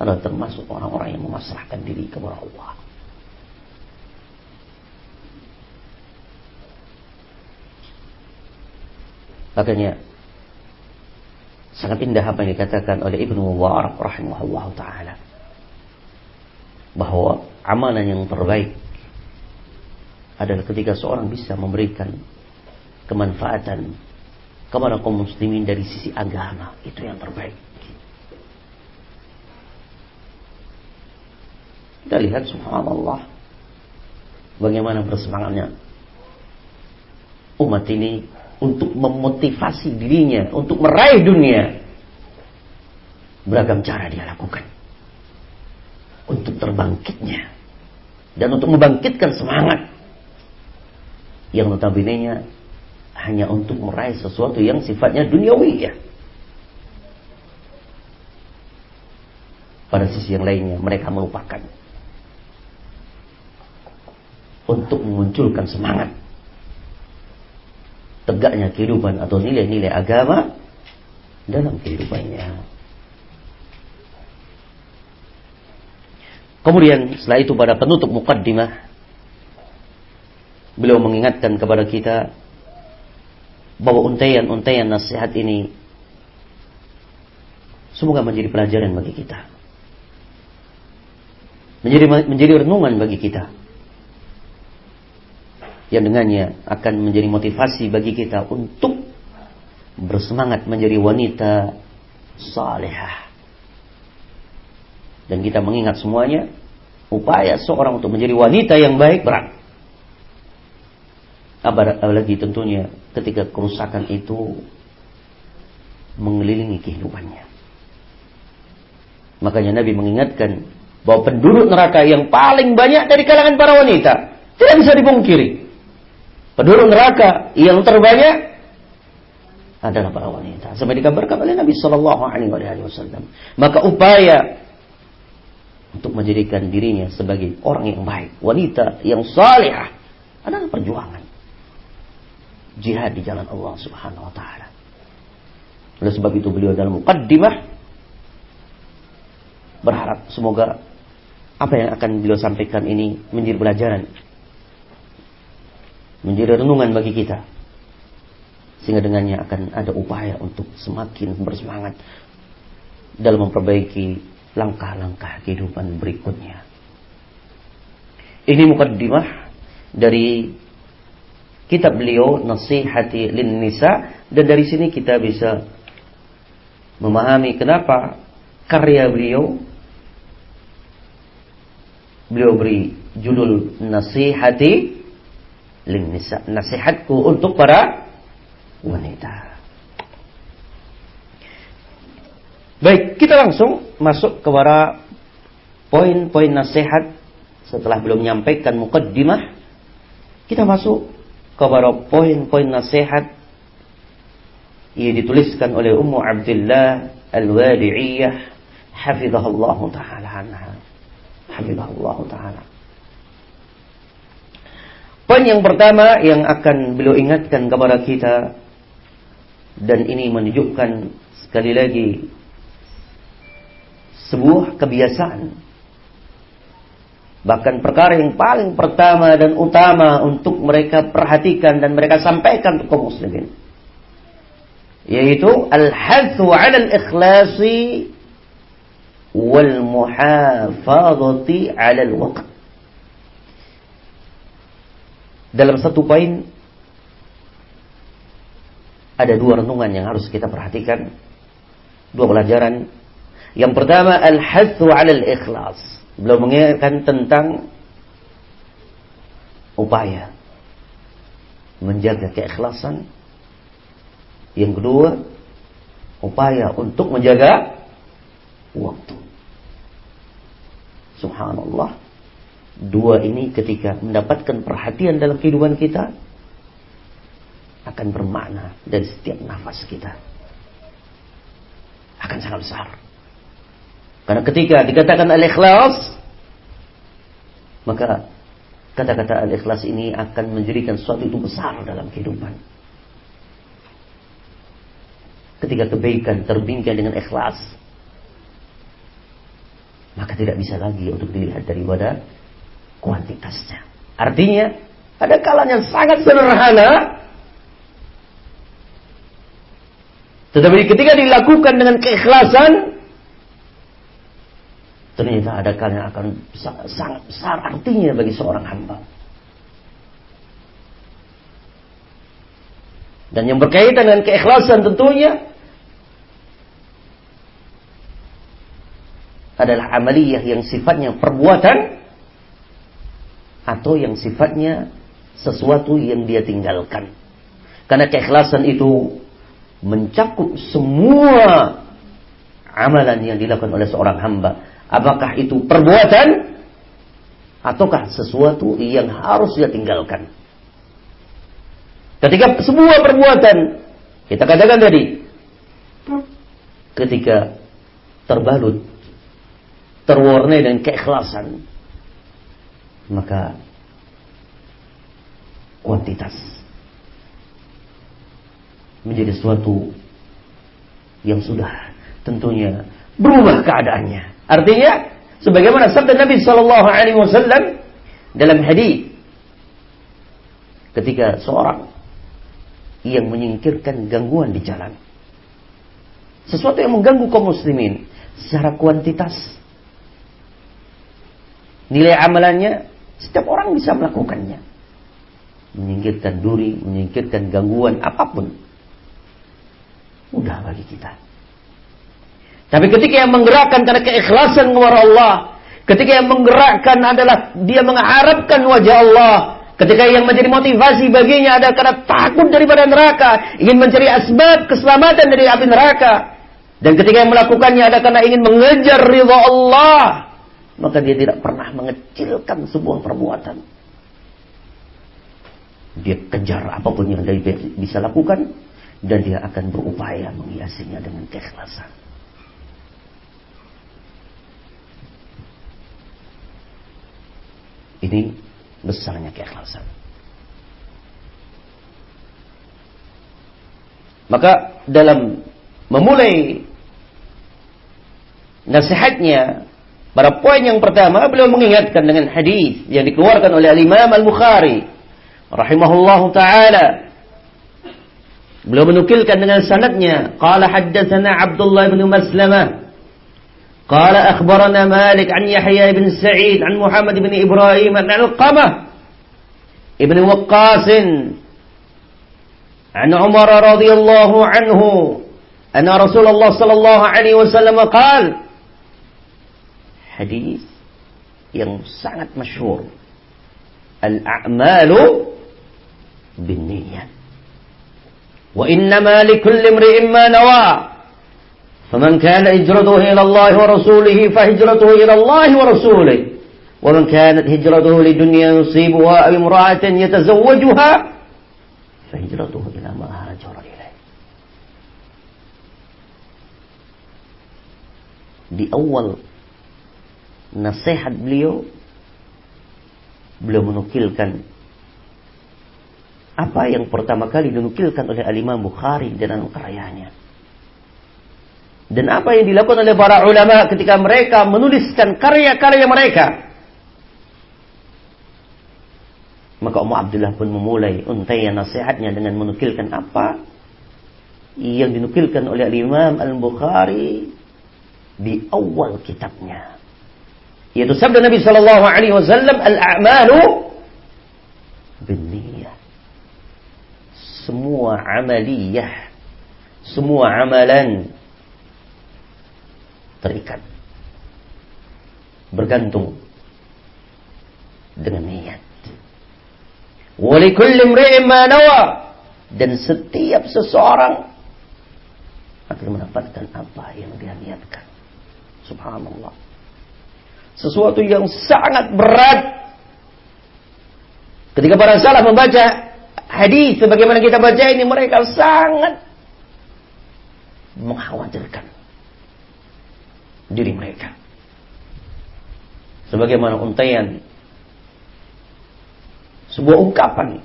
adalah termasuk orang-orang yang memasrahkan diri kepada Allah. Makanya sangat indah apa yang dikatakan oleh Ibnu Mubarak rahimahullah taala bahwa amalan yang terbaik adalah ketika seorang bisa memberikan kemanfaatan kepada kaum muslimin dari sisi agama itu yang terbaik. Kita lihat subhanallah bagaimana bersemangatnya umat ini untuk memotivasi dirinya untuk meraih dunia. Beragam cara dia lakukan untuk terbangkitnya dan untuk membangkitkan semangat yang notabene hanya untuk meraih sesuatu yang sifatnya duniawi ya. Pada sisi yang lainnya mereka melupakan untuk memunculkan semangat tegaknya kehidupan atau nilai-nilai agama dalam kehidupannya. Kemudian setelah itu pada penutup mukaddimah beliau mengingatkan kepada kita bahwa untaian-untaian nasihat ini semoga menjadi pelajaran bagi kita. Menjadi menjadi renungan bagi kita yang dengannya akan menjadi motivasi bagi kita untuk bersemangat menjadi wanita salehah. Dan kita mengingat semuanya upaya seorang untuk menjadi wanita yang baik berat. Apalagi tentunya ketika kerusakan itu mengelilingi kehidupannya. Makanya Nabi mengingatkan bahwa penduduk neraka yang paling banyak dari kalangan para wanita tidak bisa dipungkiri. Penduduk neraka yang terbanyak adalah para wanita. Sampai dikabarkan oleh Nabi Shallallahu Alaihi Wasallam. Maka upaya untuk menjadikan dirinya sebagai orang yang baik, wanita yang salihah adalah perjuangan jihad di jalan Allah Subhanahu Wa Taala. Oleh sebab itu beliau dalam mukaddimah berharap semoga apa yang akan beliau sampaikan ini menjadi pelajaran menjadi renungan bagi kita. Sehingga dengannya akan ada upaya untuk semakin bersemangat dalam memperbaiki langkah-langkah kehidupan berikutnya. Ini mukaddimah dari kitab beliau Nasihati lin Nisa dan dari sini kita bisa memahami kenapa karya beliau beliau beri judul Nasihati nisa. Nasihatku untuk para wanita. Baik, kita langsung masuk kepada poin-poin nasihat setelah belum menyampaikan mukaddimah. Kita masuk kepada poin-poin nasihat yang dituliskan oleh Ummu Abdullah Al-Wadi'iyah hafizahullah taala anha. Hafizahullah taala. Poin yang pertama yang akan beliau ingatkan kepada kita dan ini menunjukkan sekali lagi sebuah kebiasaan. Bahkan perkara yang paling pertama dan utama untuk mereka perhatikan dan mereka sampaikan untuk kaum muslimin yaitu al-hathu 'ala al-ikhlasi wal muhafazati 'ala al-waqt dalam satu poin ada dua renungan yang harus kita perhatikan dua pelajaran. Yang pertama al-hathu al-ikhlas. Beliau mengingatkan tentang upaya menjaga keikhlasan. Yang kedua, upaya untuk menjaga waktu. Subhanallah. Dua ini ketika mendapatkan perhatian dalam kehidupan kita akan bermakna dari setiap nafas kita. Akan sangat besar. Karena ketika dikatakan al-ikhlas maka kata-kata al-ikhlas ini akan menjadikan sesuatu itu besar dalam kehidupan. Ketika kebaikan terbingkai dengan ikhlas, maka tidak bisa lagi untuk dilihat daripada kuantitasnya. Artinya, ada kalanya sangat sederhana, tetapi ketika dilakukan dengan keikhlasan, ternyata ada kalanya akan sangat besar artinya bagi seorang hamba. Dan yang berkaitan dengan keikhlasan tentunya adalah amaliyah yang sifatnya perbuatan atau yang sifatnya sesuatu yang dia tinggalkan. Karena keikhlasan itu mencakup semua amalan yang dilakukan oleh seorang hamba. Apakah itu perbuatan ataukah sesuatu yang harus dia tinggalkan. Ketika semua perbuatan kita katakan tadi ketika terbalut terwarnai dengan keikhlasan maka kuantitas menjadi sesuatu yang sudah tentunya berubah keadaannya. Artinya, sebagaimana sabda Nabi Shallallahu Alaihi Wasallam dalam hadis ketika seorang yang menyingkirkan gangguan di jalan, sesuatu yang mengganggu kaum muslimin secara kuantitas, nilai amalannya setiap orang bisa melakukannya. Menyingkirkan duri, menyingkirkan gangguan apa pun. Mudah bagi kita. Tapi ketika yang menggerakkan karena keikhlasan kepada Allah, ketika yang menggerakkan adalah dia mengharapkan wajah Allah, ketika yang menjadi motivasi baginya adalah karena takut daripada neraka, ingin mencari asbab keselamatan dari api neraka, dan ketika yang melakukannya adalah karena ingin mengejar ridha Allah, maka dia tidak pernah mengecilkan sebuah perbuatan. Dia kejar apa pun yang dia bisa lakukan dan dia akan berupaya menghiasinya dengan keikhlasan. Ini besarnya keikhlasan. Maka dalam memulai nasihatnya pada poin yang pertama beliau mengingatkan dengan hadis yang dikeluarkan oleh Imam Al-Bukhari rahimahullahu taala. Beliau menukilkan dengan sanadnya, qala haddatsana Abdullah bin Maslamah قال أخبرنا مالك عن يحيى بن سعيد عن محمد بن إبراهيم عن القمة ابن وقاص عن عمر رضي الله عنه أن رسول الله صلى الله عليه وسلم قال hadis yang sangat masyhur. Al-a'malu binniyat. Wa innama likulli imri'in ma nawa. فمن كان هجرته إلى الله ورسوله فهجرته إلى الله ورسوله ومن كانت هجرته لدنيا يصيبها أو امرأة يتزوجها فهجرته إلى ما هاجر إليه awal nasihat beliau beliau menukilkan apa yang pertama kali dinukilkan oleh Al-Imam Bukhari dalam karyanya. Dan apa yang dilakukan oleh para ulama ketika mereka menuliskan karya-karya mereka. Maka Ummu Abdullah pun memulai untaian nasihatnya dengan menukilkan apa yang dinukilkan oleh Imam Al-Bukhari di awal kitabnya. Yaitu sabda Nabi Shallallahu Alaihi Wasallam, al-a'malu binniyah. Semua amaliyah, semua amalan terikat. Bergantung dengan niat. Walikulli nawa dan setiap seseorang akan mendapatkan apa yang dia niatkan. Subhanallah. Sesuatu yang sangat berat. Ketika para salaf membaca hadis sebagaimana kita baca ini mereka sangat mengkhawatirkan diri mereka. Sebagaimana untayan sebuah ungkapan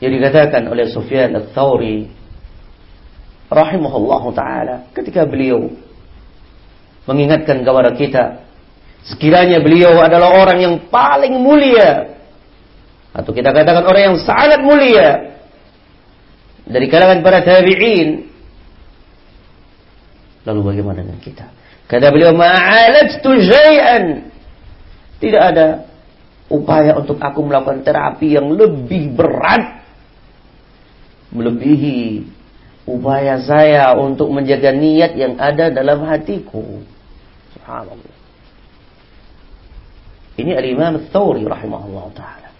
yang dikatakan oleh Sufyan al-Thawri rahimahullah taala ketika beliau mengingatkan kepada kita sekiranya beliau adalah orang yang paling mulia atau kita katakan orang yang sangat mulia dari kalangan para tabi'in lalu bagaimana dengan kita? Kata beliau ma'alajtu syai'an. Tidak ada upaya untuk aku melakukan terapi yang lebih berat melebihi upaya saya untuk menjaga niat yang ada dalam hatiku. Subhanallah. Ini al-Imam Thawri rahimahullah ta'ala.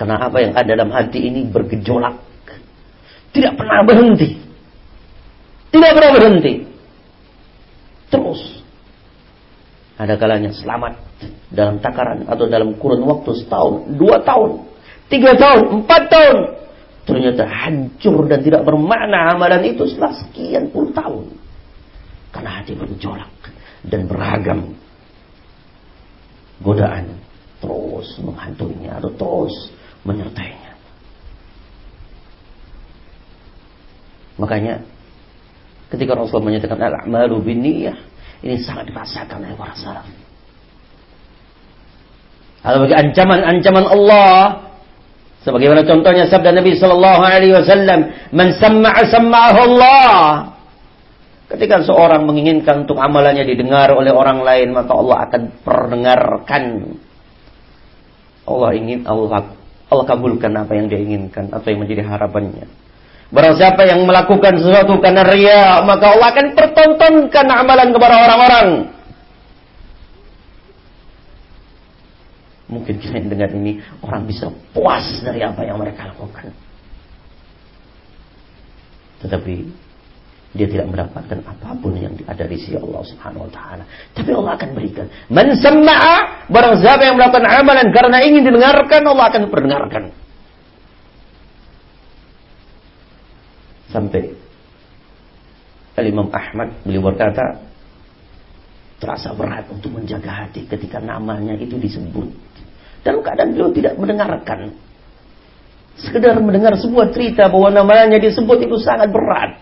Karena apa yang ada dalam hati ini bergejolak. Tidak pernah berhenti. Tidak pernah berhenti. Terus. Ada kalanya selamat dalam takaran atau dalam kurun waktu setahun, dua tahun, tiga tahun, empat tahun. Ternyata hancur dan tidak bermakna amalan itu setelah sekian puluh tahun. Karena hati bergejolak dan beragam godaan terus menghantuinya atau terus menyertainya. Makanya ketika Rasulullah menyatakan al-a'malu binniyah ini sangat dirasakan oleh para salaf. Kalau bagi ancaman-ancaman Allah sebagaimana contohnya sabda Nabi sallallahu alaihi wasallam, "Man Allah." Ketika seorang menginginkan untuk amalannya didengar oleh orang lain, maka Allah akan perdengarkan. Allah ingin Allah Allah kabulkan apa yang dia inginkan atau yang menjadi harapannya. Barang siapa yang melakukan sesuatu karena ria, maka Allah akan pertontonkan amalan kepada orang-orang. Mungkin kita dengar ini orang bisa puas dari apa yang mereka lakukan. Tetapi dia tidak mendapatkan apa pun yang ada di sisi Allah Subhanahu wa taala. Tapi Allah akan berikan. Man sama'a barang siapa yang melakukan amalan karena ingin didengarkan, Allah akan perdengarkan. Sampai Imam Ahmad beliau berkata terasa berat untuk menjaga hati ketika namanya itu disebut. Dalam keadaan beliau tidak mendengarkan. Sekedar mendengar sebuah cerita bahwa namanya disebut itu sangat berat.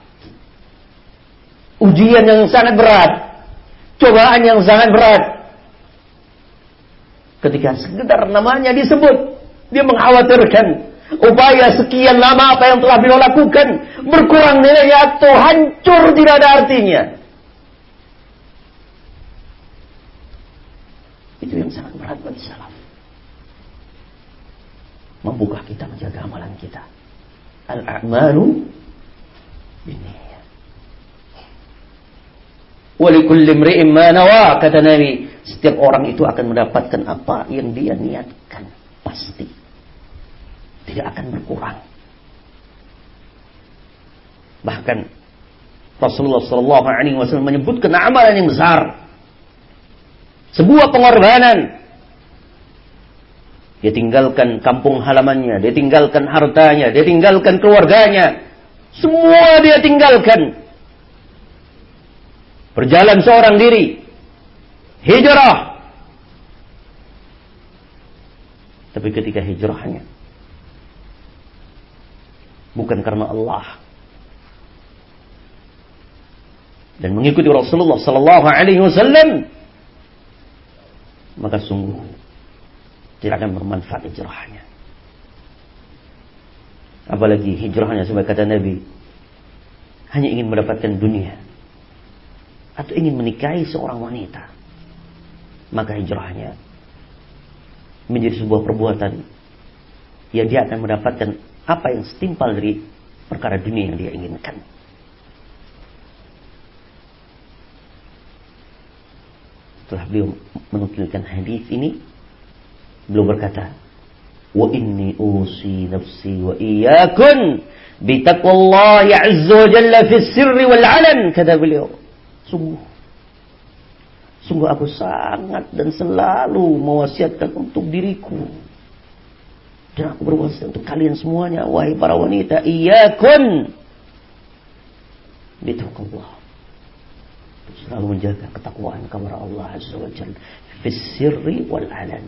Ujian yang sangat berat. Cobaan yang sangat berat. Ketika sekedar namanya disebut. Dia mengkhawatirkan. Upaya sekian lama apa yang telah beliau lakukan. Berkurang nilainya atau hancur tidak ada artinya. Itu yang sangat berat bagi salaf membuka kita menjaga amalan kita. Al-a'malu binniyat. Walikulli imri'in ma nawa kata Nabi, setiap orang itu akan mendapatkan apa yang dia niatkan, pasti. Tidak akan berkurang. Bahkan Rasulullah Shallallahu Alaihi Wasallam menyebutkan amalan yang besar, sebuah pengorbanan dia tinggalkan kampung halamannya, dia tinggalkan hartanya, dia tinggalkan keluarganya. Semua dia tinggalkan. Berjalan seorang diri. Hijrah. Tapi ketika hijrahnya bukan karena Allah dan mengikuti Rasulullah sallallahu alaihi wasallam maka sungguh tidak akan bermanfaat hijrahnya. Apalagi hijrahnya sebagai kata Nabi hanya ingin mendapatkan dunia atau ingin menikahi seorang wanita. Maka hijrahnya menjadi sebuah perbuatan yang dia akan mendapatkan apa yang setimpal dari perkara dunia yang dia inginkan. Setelah beliau menukilkan hadis ini, beliau berkata wa inni usi nafsi wa iyakun bitaqwallahi azza wa jalla fi sirri wal alan kata beliau. Sungguh. Sungguh aku sangat dan selalu mewasiatkan untuk diriku. Dan aku berwasiat untuk kalian semuanya wahai para wanita iyakun bitaqwallah selalu menjaga ketakwaan kepada Allah azza wa jalla fi sirri wal alan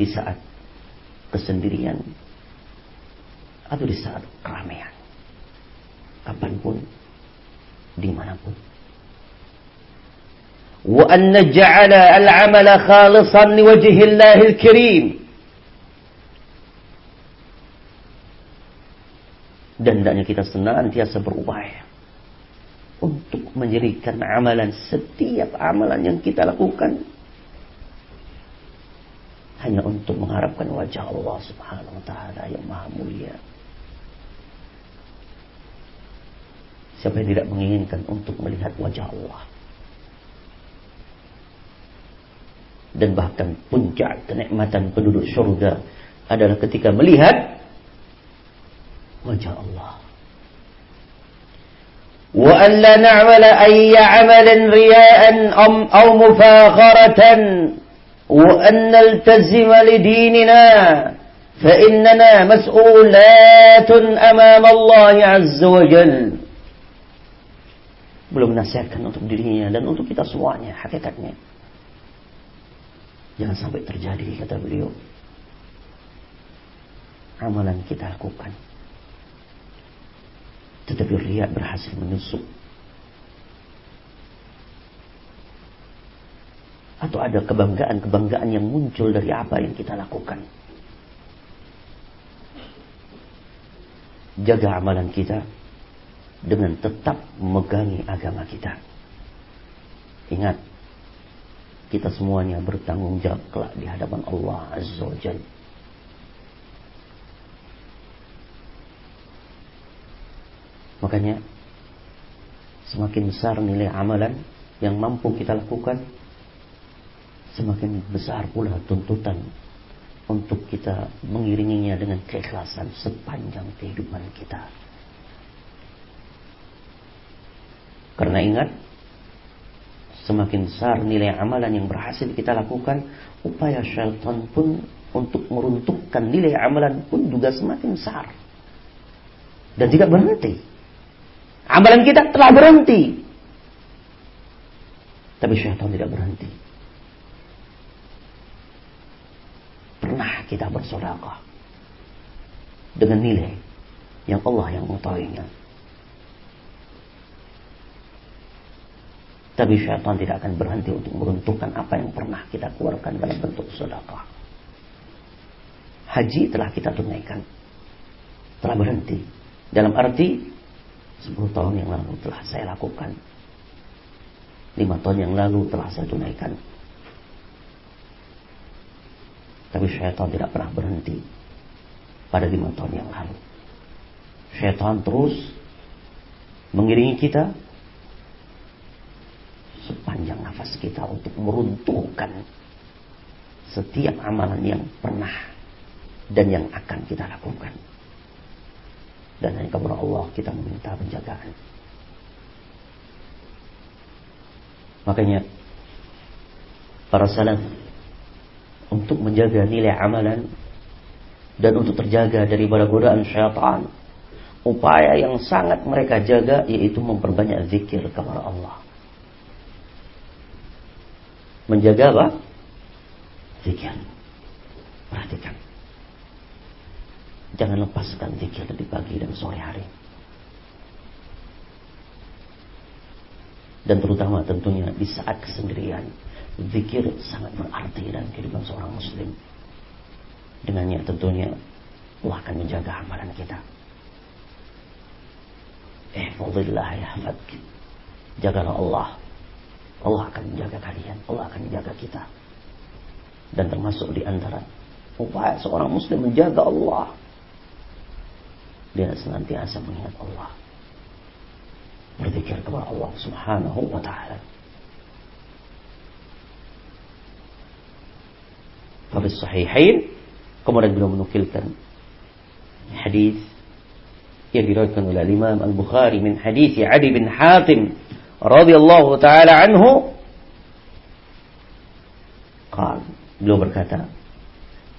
di saat kesendirian atau di saat keramaian. Kapan pun, di mana pun. Wa an naj'ala al-'amala khalisan liwajhi Allahil karim. Dan hendaknya kita senantiasa berupaya untuk menjadikan amalan setiap amalan yang kita lakukan hanya untuk mengharapkan wajah Allah Subhanahu wa taala yang maha mulia. Siapa yang tidak menginginkan untuk melihat wajah Allah? Dan bahkan puncak kenikmatan penduduk surga adalah ketika melihat wajah Allah. La na'mala ayya 'amalan riya'an aw mufakharatan وأن نلتزم لديننا فإننا مسؤولات أمام الله عز وجل belum nasihatkan untuk dirinya dan untuk kita semuanya hakikatnya jangan sampai terjadi kata beliau amalan kita lakukan tetapi riak berhasil menusuk Atau ada kebanggaan-kebanggaan yang muncul dari apa yang kita lakukan. Jaga amalan kita dengan tetap memegangi agama kita. Ingat, kita semuanya bertanggung jawab kelak di hadapan Allah Azza wa Jalla. Makanya semakin besar nilai amalan yang mampu kita lakukan, semakin besar pula tuntutan untuk kita mengiringinya dengan keikhlasan sepanjang kehidupan kita. Karena ingat, semakin besar nilai amalan yang berhasil kita lakukan, upaya syaitan pun untuk meruntuhkan nilai amalan pun juga semakin besar. Dan tidak berhenti. Amalan kita telah berhenti. Tapi syaitan tidak berhenti. pernah kita bersedekah dengan nilai yang Allah yang mengetahuinya. Tapi syaitan tidak akan berhenti untuk meruntuhkan apa yang pernah kita keluarkan dalam bentuk sedekah. Haji telah kita tunaikan. Telah berhenti. Dalam arti 10 tahun yang lalu telah saya lakukan. 5 tahun yang lalu telah saya tunaikan. Tapi syaitan tidak pernah berhenti pada lima tahun yang lalu. Syaitan terus mengiringi kita sepanjang nafas kita untuk meruntuhkan setiap amalan yang pernah dan yang akan kita lakukan. Dan hanya kepada Allah kita meminta penjagaan. Makanya para salaf untuk menjaga nilai amalan dan untuk terjaga dari godaan syaitan. Upaya yang sangat mereka jaga yaitu memperbanyak zikir kepada Allah. Menjaga apa? Zikir. Perhatikan. Jangan lepaskan zikir di pagi dan sore hari. Dan terutama tentunya di saat kesendirian Zikir sangat berarti dalam kehidupan seorang muslim. Dengannya tentunya Allah akan menjaga amalan kita. Eh, fadillah ya. Jagalah Allah. Allah akan menjaga kalian. Allah akan menjaga kita. Dan termasuk di antara upaya seorang muslim menjaga Allah. Dia senantiasa mengingat Allah. berzikir kepada Allah Subhanahu wa taala. Fabis sahihain kemudian beliau menukilkan hadis yang diriwayatkan oleh Imam Al-Bukhari min hadis Adi bin Hatim radhiyallahu taala anhu قال beliau berkata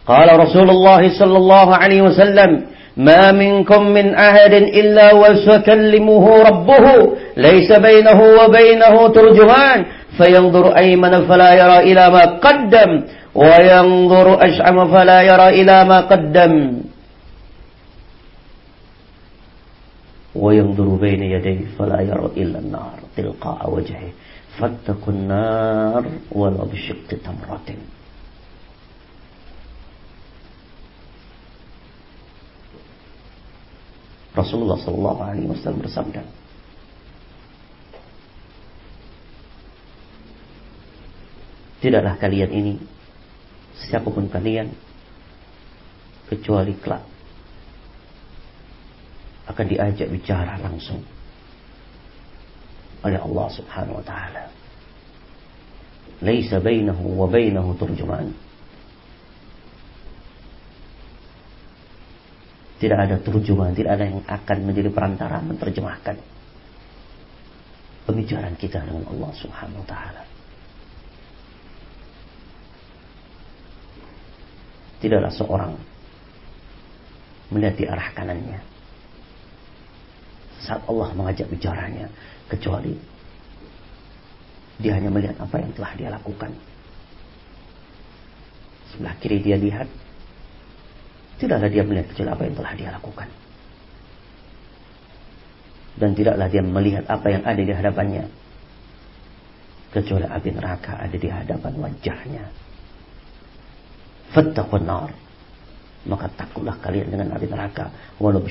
قال رسول الله صلى الله عليه وسلم ما منكم من أحد إلا وسيكلمه ربه ليس بينه وبينه ترجمان فينظر أيمن فلا يرى إلى ما قدم وينظر أشعم فلا يرى إلى ما قدم وينظر بين يديه فلا يرى إلا النار تلقاء وجهه فاتقوا النار ولو بشق تمرة Rasulullah Sallallahu Alaihi Wasallam bersabda, Tidaklah kalian ini siapa pun kalian kecuali kelak akan diajak bicara langsung oleh Allah Subhanahu wa taala. Laisa bainahu wa bainahu turjuman. Tidak ada terjemahan, tidak ada yang akan menjadi perantara menerjemahkan pembicaraan kita dengan Allah Subhanahu wa taala. Tidaklah seorang melihat di arah kanannya saat Allah mengajak bicaranya kecuali dia hanya melihat apa yang telah dia lakukan. Sebelah kiri dia lihat tidaklah dia melihat kecuali apa yang telah dia lakukan. Dan tidaklah dia melihat apa yang ada di hadapannya kecuali api neraka ada di hadapan wajahnya. Fattaqun nar. Maka takutlah kalian dengan api neraka walau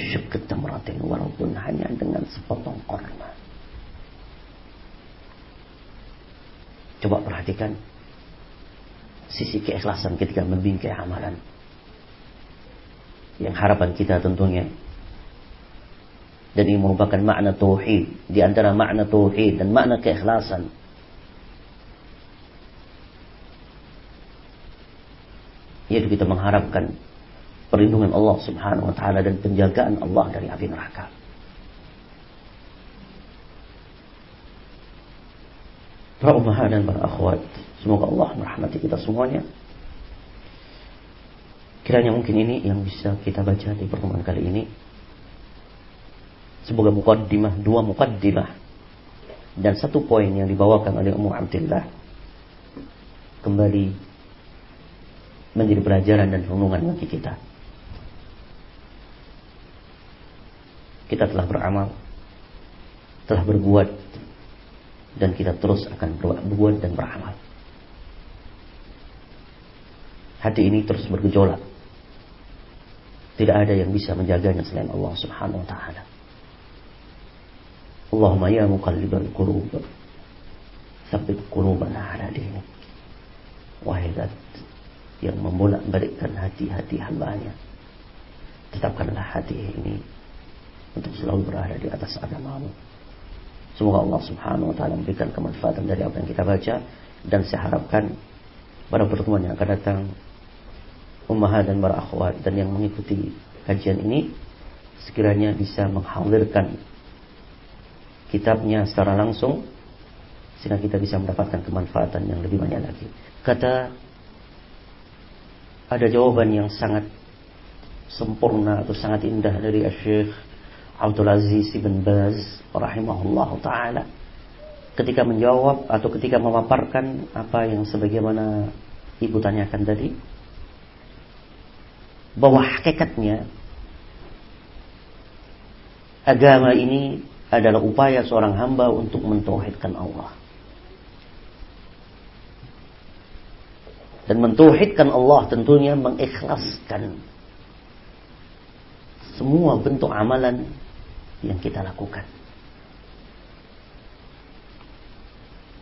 tamratin walaupun hanya dengan sepotong korma. Coba perhatikan sisi keikhlasan ketika membingkai amalan. Yang harapan kita tentunya dan ini merupakan makna tauhid di antara makna tauhid dan makna keikhlasan yaitu kita mengharapkan perlindungan Allah Subhanahu wa taala dan penjagaan Allah dari api neraka. Para dan para akhwat, semoga Allah merahmati kita semuanya. Kiranya mungkin ini yang bisa kita baca di pertemuan kali ini. Semoga mukaddimah, dua mukaddimah dan satu poin yang dibawakan oleh Ummu Abdullah kembali menjadi pelajaran dan renungan bagi kita. Kita telah beramal, telah berbuat, dan kita terus akan berbuat dan beramal. Hati ini terus bergejolak. Tidak ada yang bisa menjaganya selain Allah Subhanahu wa taala. Allahumma ya muqallibal qulub, tsabbit qulubana ala dinik. Wahai yang membolak-balikkan hati-hati hambanya. Tetapkanlah hati ini untuk selalu berada di atas agamamu. Semoga Allah Subhanahu wa taala memberikan kemanfaatan dari apa yang kita baca dan saya harapkan pada pertemuan yang akan datang ummahat dan para akhwat dan yang mengikuti kajian ini sekiranya bisa menghadirkan kitabnya secara langsung sehingga kita bisa mendapatkan kemanfaatan yang lebih banyak lagi. Kata ada jawaban yang sangat sempurna atau sangat indah dari Syekh Abdul Aziz bin Baz rahimahullah taala. Ketika menjawab atau ketika memaparkan apa yang sebagaimana ibu tanyakan tadi bahwa hakikatnya agama ini adalah upaya seorang hamba untuk mentauhidkan Allah Dan mentauhidkan Allah tentunya mengikhlaskan semua bentuk amalan yang kita lakukan.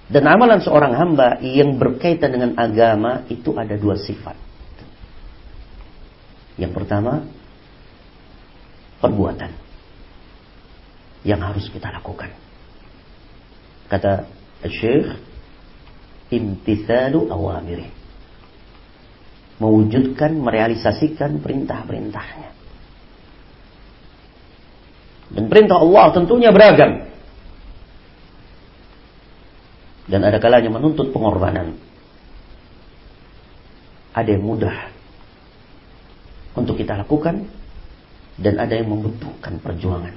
Dan amalan seorang hamba yang berkaitan dengan agama itu ada dua sifat. Yang pertama, perbuatan yang harus kita lakukan. Kata Syekh, imtithalu awamiri. Mewujudkan, merealisasikan perintah-perintahnya. Dan perintah Allah tentunya beragam. Dan ada kalanya menuntut pengorbanan. Ada yang mudah untuk kita lakukan dan ada yang membutuhkan perjuangan.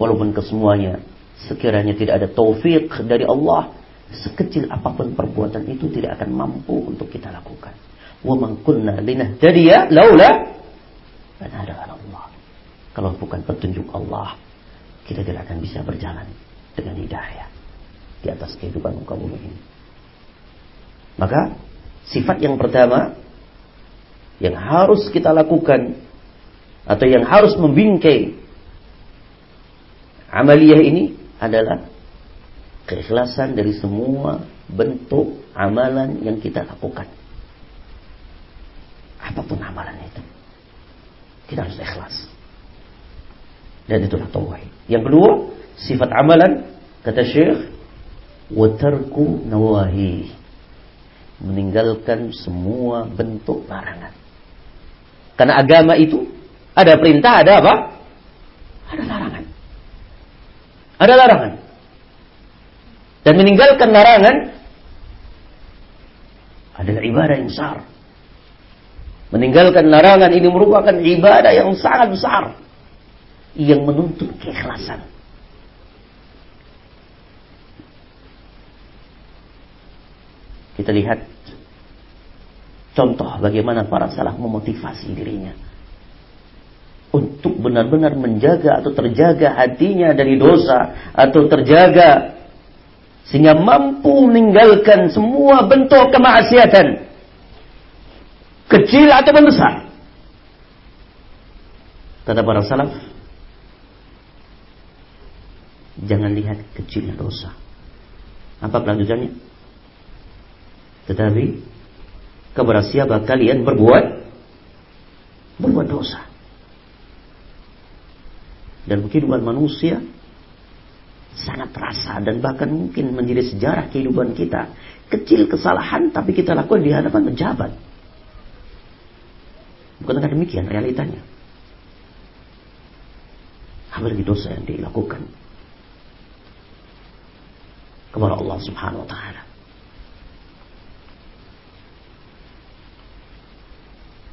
Walaupun kesemuanya sekiranya tidak ada taufik dari Allah, sekecil apa pun perbuatan itu tidak akan mampu untuk kita lakukan. Wa man kunna linahtadiya laula an Allah. Kalau bukan petunjuk Allah, kita tidak akan bisa berjalan dengan hidayah di atas kehidupan muka bumi ini. Maka sifat yang pertama yang harus kita lakukan atau yang harus membingkai amaliyah ini adalah keikhlasan dari semua bentuk amalan yang kita lakukan. Apa pun amalan itu. Kita harus ikhlas. Dan itulah tauhid. Yang kedua, sifat amalan kata Syekh watarku nawahi meninggalkan semua bentuk larangan. Karena agama itu ada perintah, ada apa? Ada larangan. Ada larangan. Dan meninggalkan larangan adalah ibadah yang besar. Meninggalkan larangan ini merupakan ibadah yang sangat besar yang menuntut keikhlasan. Kita lihat contoh bagaimana para salaf memotivasi dirinya untuk benar-benar menjaga atau terjaga hatinya dari dosa atau terjaga sehingga mampu meninggalkan semua bentuk kemaksiatan kecil atau besar. Kata para salaf, Jangan lihat kecilnya dosa. Apa kelanjutannya? Tetapi kepada siapa kalian berbuat berbuat dosa. Dan kehidupan manusia sangat terasa dan bahkan mungkin menjadi sejarah kehidupan kita. Kecil kesalahan tapi kita lakukan di hadapan pejabat. Bukankah demikian realitanya? Apalagi dosa yang dilakukan kepada Allah Subhanahu wa taala.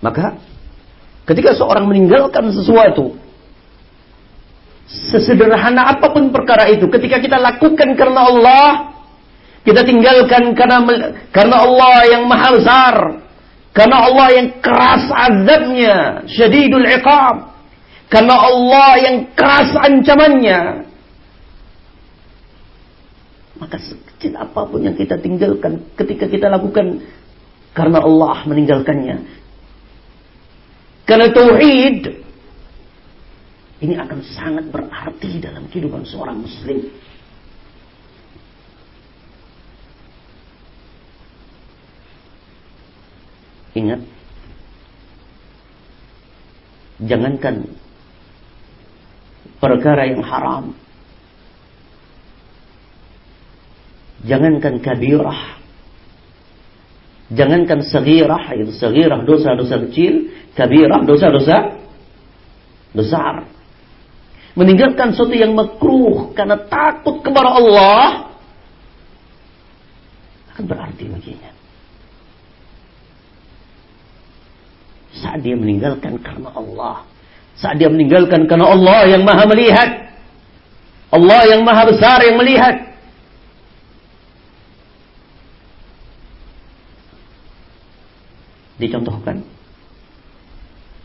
Maka ketika seorang meninggalkan sesuatu sesederhana apa pun perkara itu ketika kita lakukan karena Allah kita tinggalkan karena karena Allah yang maha besar karena Allah yang keras azabnya syadidul iqab karena Allah yang keras ancamannya maka sekecil apa pun yang kita tinggalkan ketika kita lakukan karena Allah meninggalkannya. Karena tauhid ini akan sangat berarti dalam kehidupan seorang muslim. Ingat, jangankan perkara yang haram, Jangankan kabirah. Jangankan sagirah, itu sagirah dosa-dosa kecil, kabirah dosa-dosa besar. Meninggalkan sesuatu yang makruh karena takut kepada Allah akan berarti baginya. Saat dia meninggalkan karena Allah, saat dia meninggalkan karena Allah yang maha melihat, Allah yang maha besar yang melihat, dicontohkan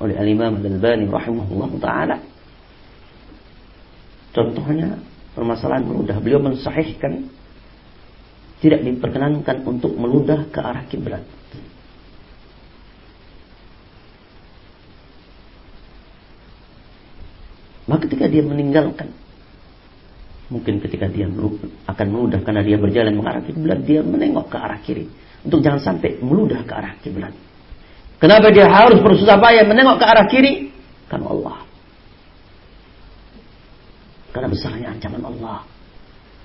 oleh Al-Imam Al-Albani rahimahullah taala. Contohnya permasalahan meludah. Beliau mensahihkan tidak diperkenankan untuk meludah ke arah kiblat. Maka ketika dia meninggalkan Mungkin ketika dia akan meludah karena dia berjalan mengarah kiblat, dia menengok ke arah kiri untuk jangan sampai meludah ke arah kiblat. Kenapa dia harus bersusah payah menengok ke arah kiri? Karena Allah. Karena besarnya ancaman Allah.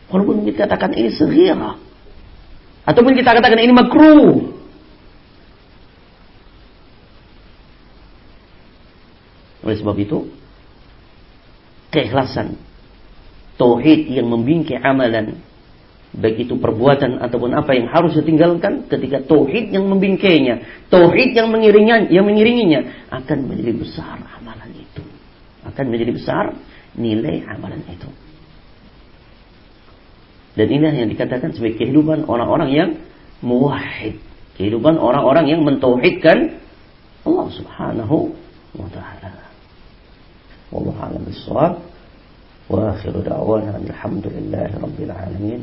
Walaupun kita katakan ini seghirah. Ataupun kita katakan ini makruh. Oleh sebab itu, keikhlasan, tauhid yang membingkai amalan, baik itu perbuatan ataupun apa yang harus ditinggalkan ketika tauhid yang membingkainya, tauhid yang mengiringinya, yang mengiringinya akan menjadi besar amalan itu. Akan menjadi besar nilai amalan itu. Dan inilah yang dikatakan sebagai kehidupan orang-orang yang muwahhid. Kehidupan orang-orang yang mentauhidkan Allah Subhanahu wa taala. Wallahu a'lam bishawab. Wa akhiru da'wana alhamdulillahi rabbil alamin.